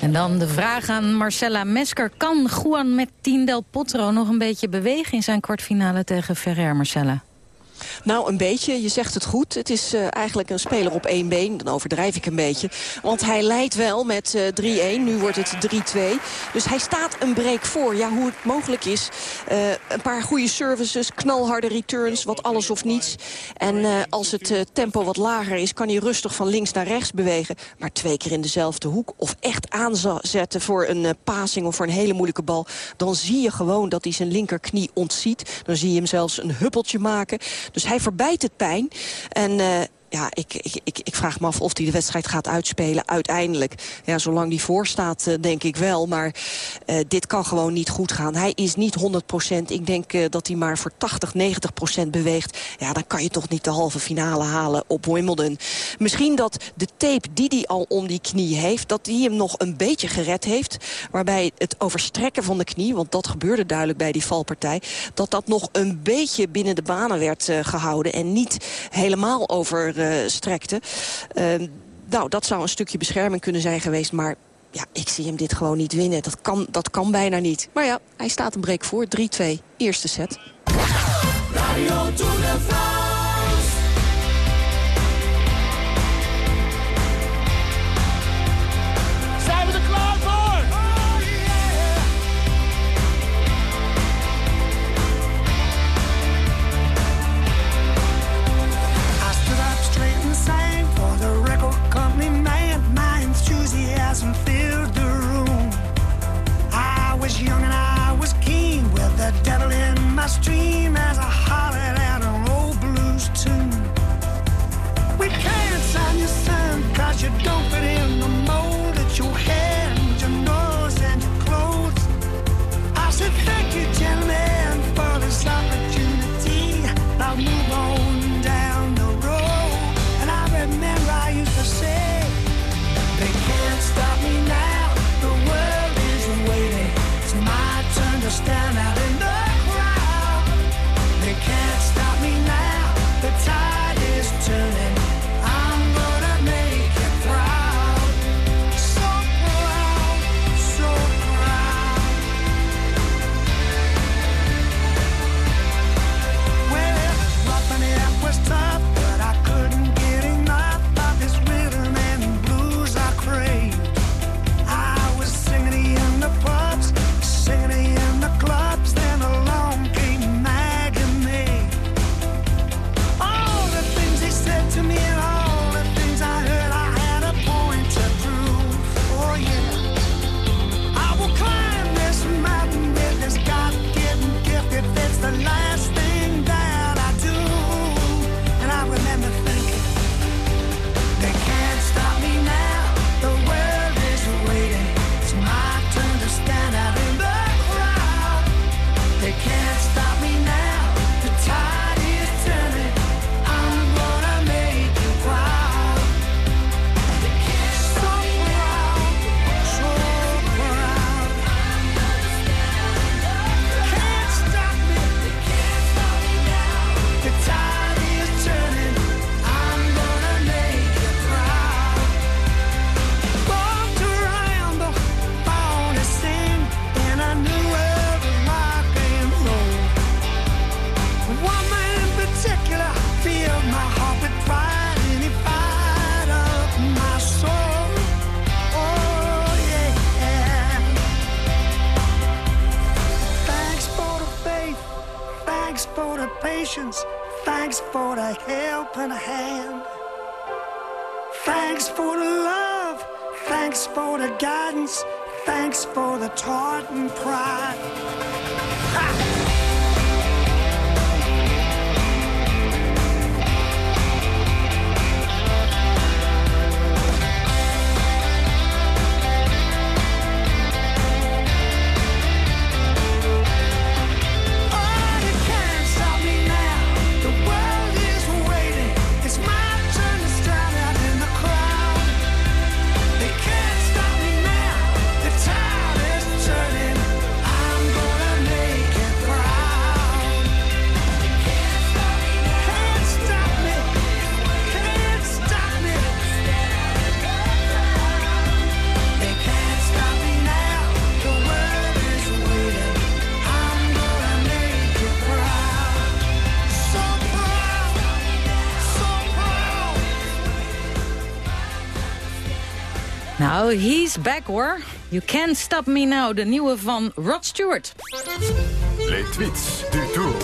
En dan de vraag aan Marcella Mesker. Kan Juan met Del Potro nog een beetje bewegen in zijn kwartfinale tegen Ferrer, Marcella? Nou, een beetje. Je zegt het goed. Het is uh, eigenlijk een speler op één been. Dan overdrijf ik een beetje. Want hij leidt wel met uh, 3-1. Nu wordt het 3-2. Dus hij staat een break voor. Ja, hoe het mogelijk is. Uh, een paar goede services, knalharde returns, wat alles of niets. En als het tempo wat lager is, kan hij rustig van links naar rechts bewegen. Maar twee keer in dezelfde hoek. Of echt aanzetten voor een passing of voor een hele moeilijke bal. Dan zie je gewoon dat hij zijn linkerknie ontziet. Dan zie je hem zelfs een huppeltje maken. Dus hij verbijt het pijn. En uh, ja, ik, ik, ik, vraag me af of hij de wedstrijd gaat uitspelen uiteindelijk. Ja, zolang die voor staat, uh, denk ik wel. Maar uh, dit kan gewoon niet goed gaan. Hij is niet 100% Ik denk uh, dat hij maar voor 80, 90% beweegt. Ja, dan kan je toch niet de halve finale halen op Wimbledon. Misschien dat de tape die hij al om die knie heeft... dat die hem nog een beetje gered heeft. Waarbij het overstrekken van de knie... want dat gebeurde duidelijk bij die valpartij... dat dat nog een beetje binnen de banen werd gehouden... en niet helemaal over uh, strekte. Uh, nou, dat zou een stukje bescherming kunnen zijn geweest. Maar ja, ik zie hem dit gewoon niet winnen. Dat kan, dat kan bijna niet. Maar ja, hij staat een break voor. 3-2, eerste set. And pride. Nou, he's back hoor. You can't stop me now, de nieuwe van Rod Stewart. Les tweets du tour.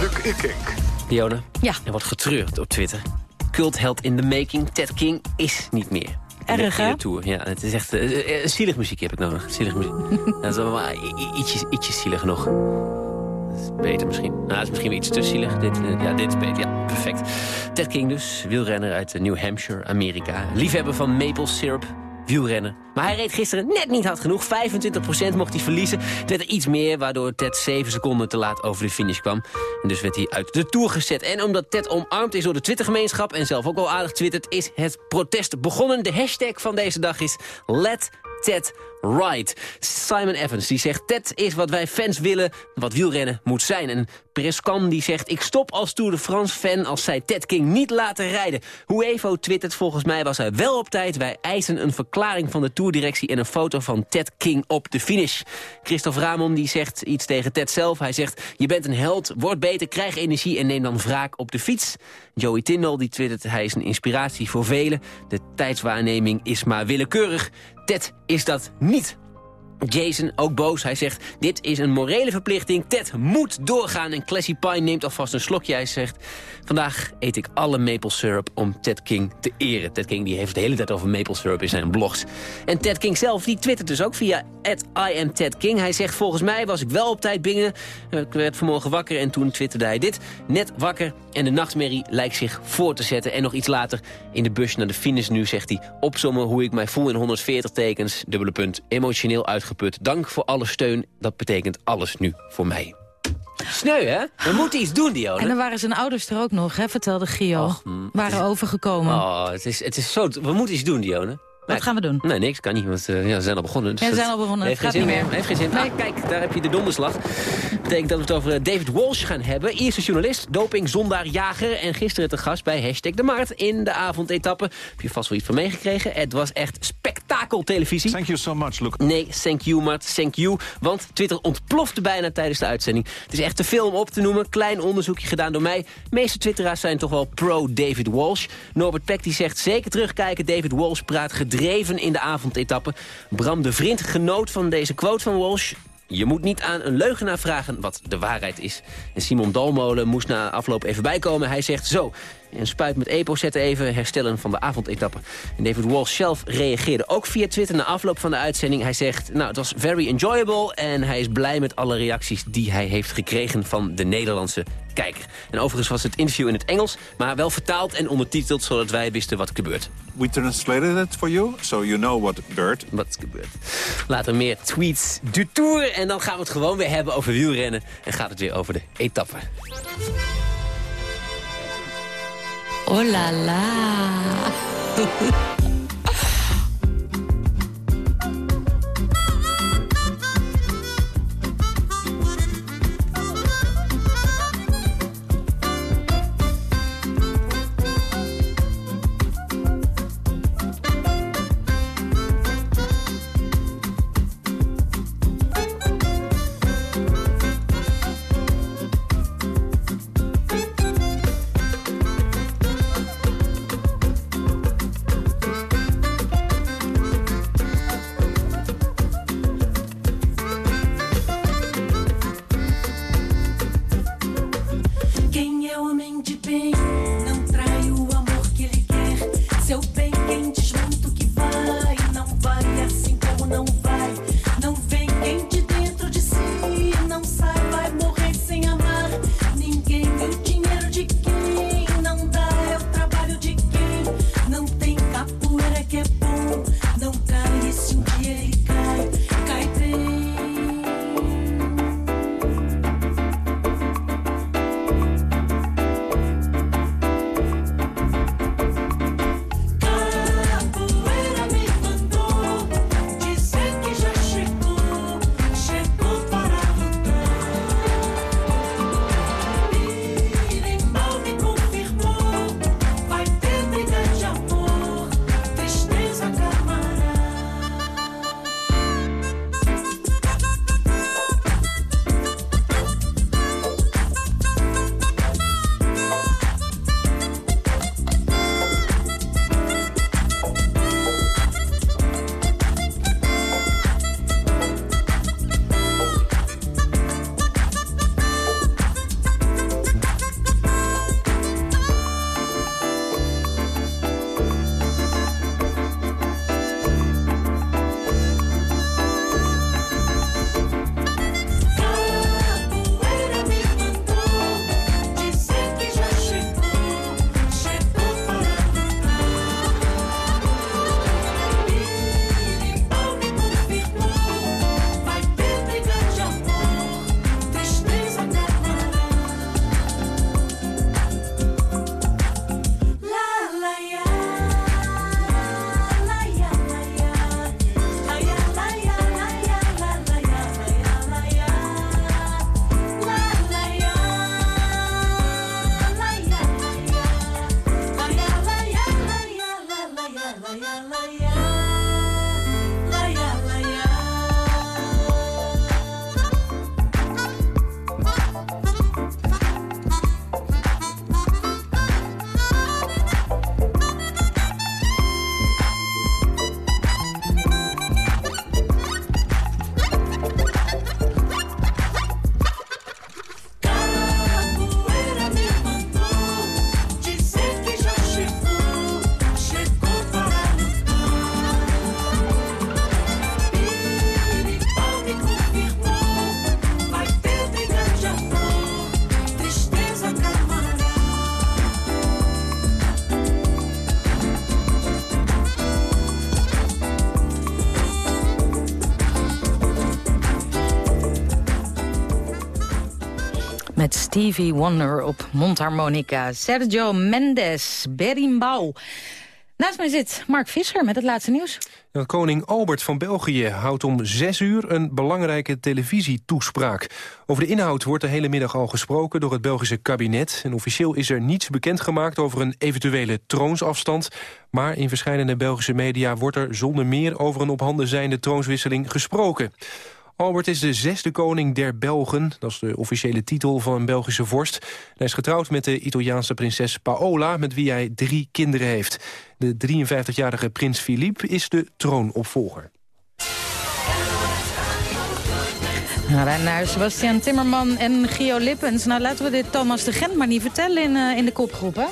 Luc Ikink. Dione, ja. er wordt getreurd op Twitter. Cultheld in the making, Ted King, is niet meer. Erg, hè? tour. Ja, het is echt eh, eh, zielig muziek heb ik nodig. Zielig muziek. dat is wel maar i- i- ietsjes, ietsjes zielig nog. Dat is beter misschien. Nou, dat is misschien wel iets te zielig. Dit, eh, ja, dit is beter. Ja, perfect. Ted King dus, wielrenner uit eh, New Hampshire, Amerika. Liefhebber van maple syrup, wielrennen. Maar hij reed gisteren net niet hard genoeg. 25% mocht hij verliezen. Het werd er iets meer, waardoor Ted 7 seconden te laat over de finish kwam. En dus werd hij uit de Tour gezet. En omdat Ted omarmd is door de Twittergemeenschap... en zelf ook wel aardig twittert, is het protest begonnen. De hashtag van deze dag is Let Ted Ride. Simon Evans die zegt... Ted is wat wij fans willen, wat wielrennen moet zijn. En Prescan die zegt... Ik stop als Tour de France fan als zij Ted King niet laten rijden. Huevo twittert volgens mij was hij wel op tijd. Wij eisen een verklaring van de Tourdirectie... en een foto van Ted King op de finish. Christophe Ramon die zegt iets tegen Ted zelf. Hij zegt... Je bent een held, word beter, krijg energie... en neem dan wraak op de fiets. Joey Tindall die twittert... Hij is een inspiratie voor velen. De tijdswaarneming is maar willekeurig. Ted is dat niet. Jason, ook boos, hij zegt... dit is een morele verplichting, Ted moet doorgaan. En Classy Pine neemt alvast een slokje. Hij zegt... vandaag eet ik alle maple syrup om Ted King te eren. Ted King die heeft de hele tijd over maple syrup in zijn blogs. En Ted King zelf, die twittert dus ook via... I am Ted King. Hij zegt, volgens mij was ik wel op tijd binnen. Ik werd vanmorgen wakker en toen twitterde hij dit. Net wakker en de nachtmerrie lijkt zich voor te zetten. En nog iets later in de bus naar de finish nu zegt hij... opzommen hoe ik mij voel in 140 tekens, dubbele punt, emotioneel uitgeput. Dank voor alle steun, dat betekent alles nu voor mij. Sneu, hè? We moeten iets doen, Dione. En dan waren zijn ouders er ook nog, hè, vertelde Gio. waren overgekomen. Oh, het is, het is zo... We moeten iets doen, Dione. Wat gaan we doen? Nee, niks, kan niet, want eh, ja, we zijn al begonnen. Dus Ja, dat zijn al begonnen, Heeft geen zin niet meer. Heeft geen zin. Nee. Ah, kijk, daar heb je de donderslag. Dat betekent dat we het over eh, David Walsh gaan hebben. Eerste journalist, doping, zondaar, jager. En gisteren te gast bij Hashtag de Maart in de avondetappe. Heb je vast wel iets van meegekregen. Het was echt spektakeltelevisie. Thank you so much, Luke. Nee, thank you, Mart, thank you. Want Twitter ontplofte bijna tijdens de uitzending. Het is echt te veel om op te noemen. Klein onderzoekje gedaan door mij. De meeste twitteraars zijn toch wel pro-David Walsh. Norbert Peck die zegt zeker terugkijken. David Walsh praat gedreven in de avondetappe. Bram de Vriend genoot van deze quote van Walsh. Je moet niet aan een leugenaar vragen wat de waarheid is. En Simon Dalmolen moest na afloop even bijkomen. Hij zegt zo, een spuit met EPO zetten even, herstellen van de avondetappe. En David Walsh zelf reageerde ook via Twitter na afloop van de uitzending. Hij zegt, nou het was very enjoyable en hij is blij met alle reacties die hij heeft gekregen van de Nederlandse kijker. En overigens was het interview in het Engels, maar wel vertaald en ondertiteld zodat wij wisten wat er gebeurt. We translated it for you, so you know what bird. Wat is gebeurd. Later meer tweets du Tour. En dan gaan we het gewoon weer hebben over wielrennen. En gaat het weer over de etappe. Oh la la. la ya Stevie Wonder op mondharmonica. Sergio Mendes, Berimbau. Naast mij zit Mark Visser met het laatste nieuws. Koning Albert van België houdt om zes uur een belangrijke televisietoespraak. Over de inhoud wordt de hele middag al gesproken door het Belgische kabinet. En officieel is er niets bekendgemaakt over een eventuele troonsafstand. Maar in verschillende Belgische media wordt er zonder meer over een op handen zijnde troonswisseling gesproken. Albert is de zesde koning der Belgen. Dat is de officiële titel van een Belgische vorst. Hij is getrouwd met de Italiaanse prinses Paola... met wie hij drie kinderen heeft. De 53-jarige prins Philippe is de troonopvolger. Nou, Sebastian Timmerman en Gio Lippens. Nou, laten we dit Thomas de Gent maar niet vertellen in, eh, in de kopgroep, hè?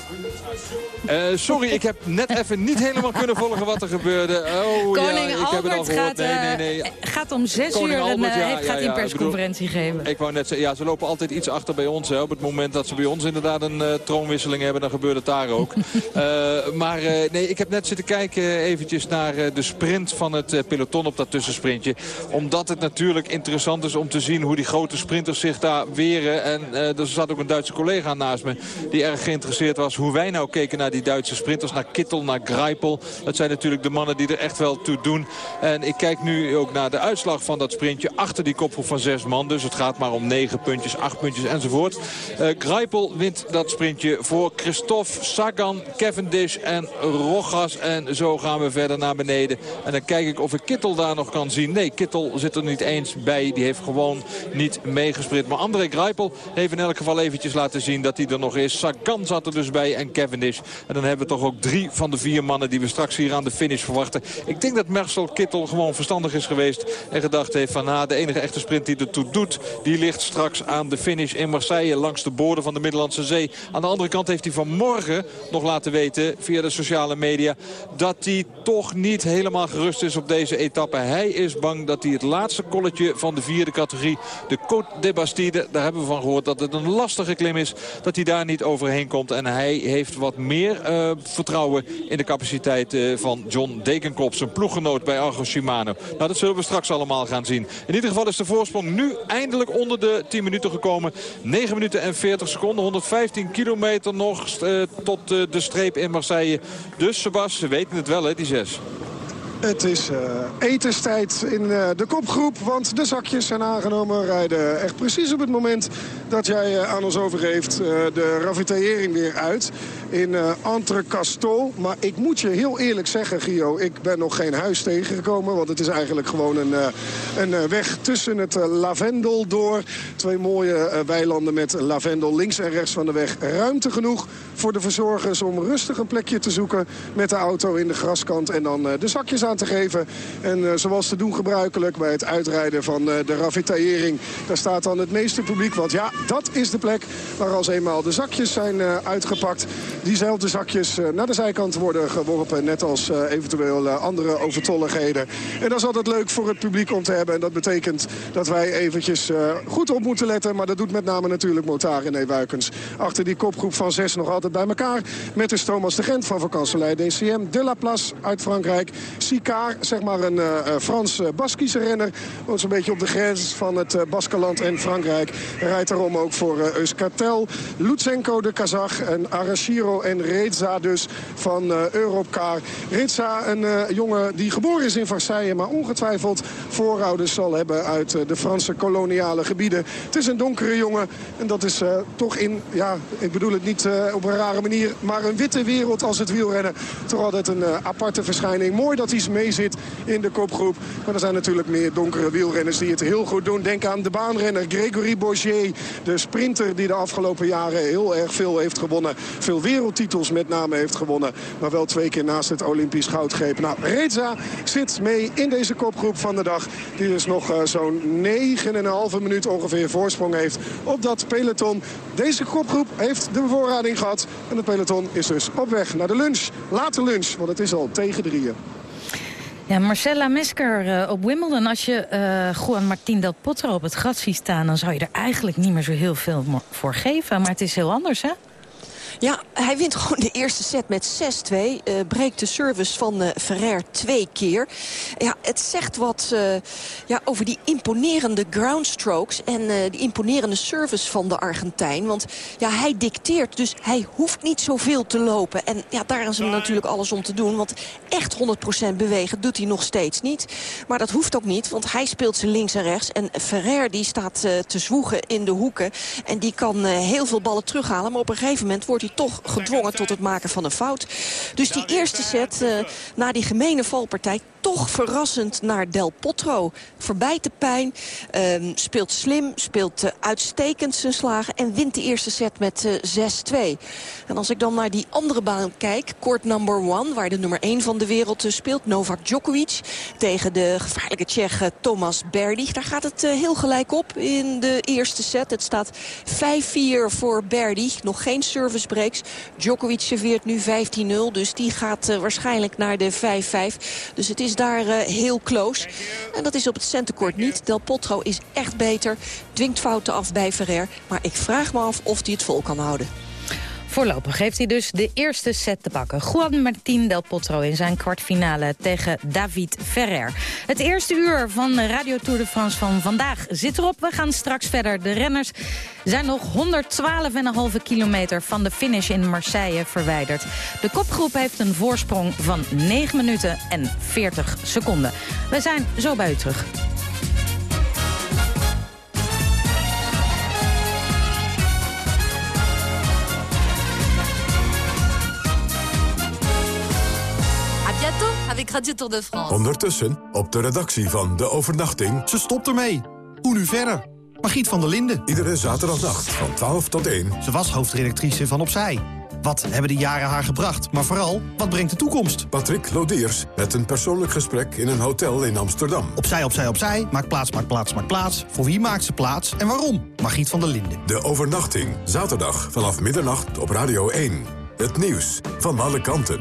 Eh, sorry, ik heb net even niet helemaal kunnen volgen wat er gebeurde. Oh, Koning ja, ik heb het al Albert gehoord. gaat, Nee, nee, eh, nee. gaat om zes Koning uur en Albert, eh, ja, heeft- ja, gaat een persconferentie geven. Ik wou net zeggen, ja, ze lopen altijd iets achter bij ons. Hè. Op het moment dat ze bij ons inderdaad een troonwisseling hebben, dan gebeurt het daar ook. Maar nee, ik heb net zitten kijken eventjes naar de sprint van het peloton op dat tussensprintje. Omdat het natuurlijk interessant is om te zien hoe die grote sprinters zich daar weren. En eh, er zat ook een Duitse collega naast me die erg geïnteresseerd was hoe wij nou keken naar die Duitse sprinters. Naar Kittel, naar Greipel. Dat zijn natuurlijk de mannen die er echt wel toe doen. En ik kijk nu ook naar de uitslag van dat sprintje achter die kopgroep van zes man. Dus het gaat maar om negen puntjes, acht puntjes enzovoort. Eh Greipel wint dat sprintje voor Christophe, Sagan, Cavendish en Rogas. En zo gaan we verder naar beneden. En dan kijk ik of ik Kittel daar nog kan zien. Nee, Kittel zit er niet eens bij. Die heeft gewoon gewoon niet meegesprint. Maar André Greipel heeft in elk geval eventjes laten zien dat hij er nog is. Sagan zat er dus bij en Cavendish. En dan hebben we toch ook drie van de vier mannen die we straks hier aan de finish verwachten. Ik denk dat Marcel Kittel gewoon verstandig is geweest. En gedacht heeft van de enige echte sprint die ertoe doet... die ligt straks aan de finish in Marseille langs de boorden van de Middellandse Zee. Aan de andere kant heeft hij vanmorgen nog laten weten via de sociale media... dat hij toch niet helemaal gerust is op deze etappe. Hij is bang dat hij het laatste kolletje van de vierde categorie... de Côte des Bastides, daar hebben we van gehoord dat het een lastige klim is... dat hij daar niet overheen komt. En hij heeft wat meer uh, vertrouwen in de capaciteit uh, van John Dekenkop... zijn ploeggenoot bij Argo Shimano. Nou, dat zullen we straks allemaal gaan zien. In ieder geval is de voorsprong nu eindelijk onder de 10 minuten gekomen. 9 minuten en 40 seconden, 115 kilometer nog uh, tot de streep in Marseille. Dus Sebas, ze weten het wel hè, die zes. Het is uh, etenstijd in uh, de kopgroep, want de zakjes zijn aangenomen. Rijden echt precies op het moment dat jij uh, aan ons overgeeft de ravitaillering weer uit in Entrecastel. Maar ik moet je heel eerlijk zeggen, Gio, ik ben nog geen huis tegengekomen. Want het is eigenlijk gewoon een, een weg tussen het lavendel door. Twee mooie weilanden met lavendel links en rechts van de weg. Ruimte genoeg voor de verzorgers om rustig een plekje te zoeken met de auto in de graskant. En dan de zakjes aan te geven. En zoals te doen gebruikelijk bij het uitrijden van de ravitaillering. Daar staat dan het meeste publiek. Want ja, dat is de plek waar als eenmaal de zakjes zijn uitgepakt diezelfde zakjes naar de zijkant worden geworpen. Net als eventueel andere overtolligheden. En dat is altijd leuk voor het publiek om te hebben. En dat betekent dat wij eventjes goed op moeten letten. Maar dat doet met name natuurlijk Motar Wuikens. Achter die kopgroep van zes nog altijd bij elkaar. Met dus Thomas de Gent van Vakanselij DCM. De La Place uit Frankrijk. Sicard, zeg maar een Frans-Baskische renner. Woont zo'n beetje op de grens van het Baskeland en Frankrijk. Rijdt daarom ook voor Euskartel. Lutsenko de Kazach en Arashiro en Reza dus van Europcar. Reza, een jongen die geboren is in Versailles... maar ongetwijfeld voorouders zal hebben uit de Franse koloniale gebieden. Het is een donkere jongen en dat is toch in, ja, ik bedoel het niet op een rare manier... maar een witte wereld als het wielrennen. Toch altijd een aparte verschijning. Mooi dat hij mee zit in de kopgroep. Maar er zijn natuurlijk meer donkere wielrenners die het heel goed doen. Denk aan de baanrenner Gregory Bourget. De sprinter die de afgelopen jaren heel erg veel heeft gewonnen. Veel wereldtitels met name heeft gewonnen. Maar wel twee keer naast het Olympisch goudgreep. Nou, Reza zit mee in deze kopgroep van de dag. Die dus nog uh, zo'n 9,5 minuut ongeveer voorsprong heeft op dat peloton. Deze kopgroep heeft de bevoorrading gehad. En het peloton is dus op weg naar de lunch. Late lunch, want het is al tegen drieën. Ja, Marcella Mesker uh, op Wimbledon. Als je uh, Juan Martín del Potro op het gat ziet staan... dan zou je er eigenlijk niet meer zo heel veel voor geven. Maar het is heel anders, hè? Ja, hij wint gewoon de eerste set met 6-2. Uh, breekt de service van uh, Ferrer twee keer. Ja, het zegt wat uh, ja, over die imponerende groundstrokes... en die imponerende service van de Argentijn. Want ja, hij dicteert, dus hij hoeft niet zoveel te lopen. En ja, daar is hem natuurlijk alles om te doen. Want echt 100% bewegen doet hij nog steeds niet. Maar dat hoeft ook niet, want hij speelt ze links en rechts. En Ferrer die staat te zwoegen in de hoeken. En die kan heel veel ballen terughalen. Maar op een gegeven moment wordt hij toch gedwongen tot het maken van een fout. Dus die eerste set, uh, na die gemene valpartij toch verrassend naar Del Potro. Verbijt de pijn, uh, speelt slim, speelt uh, uitstekend zijn slagen... en wint de eerste set met uh, 6-2. En als ik dan naar die andere baan kijk, court number one... waar de nummer 1 van de wereld speelt, Novak Djokovic... tegen de gevaarlijke Tsjech Thomas Berdych. Daar gaat het heel gelijk op in de eerste set. Het staat 5-4 voor Berdych, nog geen service breaks. Djokovic serveert nu 15-0, dus die gaat waarschijnlijk naar de 5-5. Dus het is daar uh, heel close. En dat is op het centercourt niet. Del Potro is echt beter. Dwingt fouten af bij Ferrer. Maar ik vraag me af of hij het vol kan houden. Voorlopig heeft hij dus de eerste set te pakken. Juan Martín Del Potro in zijn kwartfinale tegen David Ferrer. Het eerste uur van Radio Tour de France van vandaag zit erop. We gaan straks verder. De renners zijn nog 112,5 kilometer van de finish in Marseille verwijderd. De kopgroep heeft een voorsprong van 9 minuten en 40 seconden. We zijn zo bij u terug. Tour de France. Ondertussen op de redactie van De Overnachting. Ze stopt ermee. Hoe nu verder? Margriet van der Linden. Iedere zaterdagnacht van 12 tot 1. Ze was hoofdredactrice van Opzij. Wat hebben de jaren haar gebracht? Maar vooral, wat brengt de toekomst? Patrick Lodiers met een persoonlijk gesprek in een hotel in Amsterdam. Opzij, opzij, opzij. Maak plaats, maak plaats, maak plaats. Voor wie maakt ze plaats en waarom? Margriet van der Linden. De overnachting. Zaterdag vanaf middernacht op Radio 1. Het nieuws van alle kanten.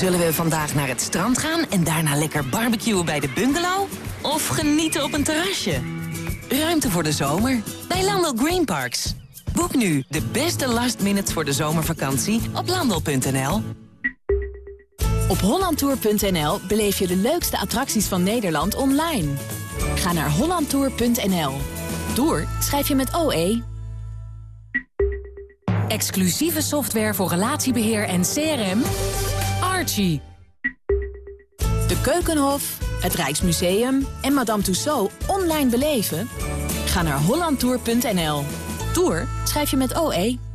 Zullen we vandaag naar het strand gaan en daarna lekker barbecuen bij de bungalow? Of genieten op een terrasje? Ruimte voor de zomer bij Landel Green Parks. Boek nu de beste last minutes voor de zomervakantie op landel.nl. Op hollandtour.nl beleef je de leukste attracties van Nederland online. Ga naar hollandtour.nl. Tour schrijf je met OE. Exclusieve software voor relatiebeheer en CRM. Archie. De Keukenhof, het Rijksmuseum en Madame Tussaud online beleven? Ga naar hollandtour.nl. Tour schrijf je met OE.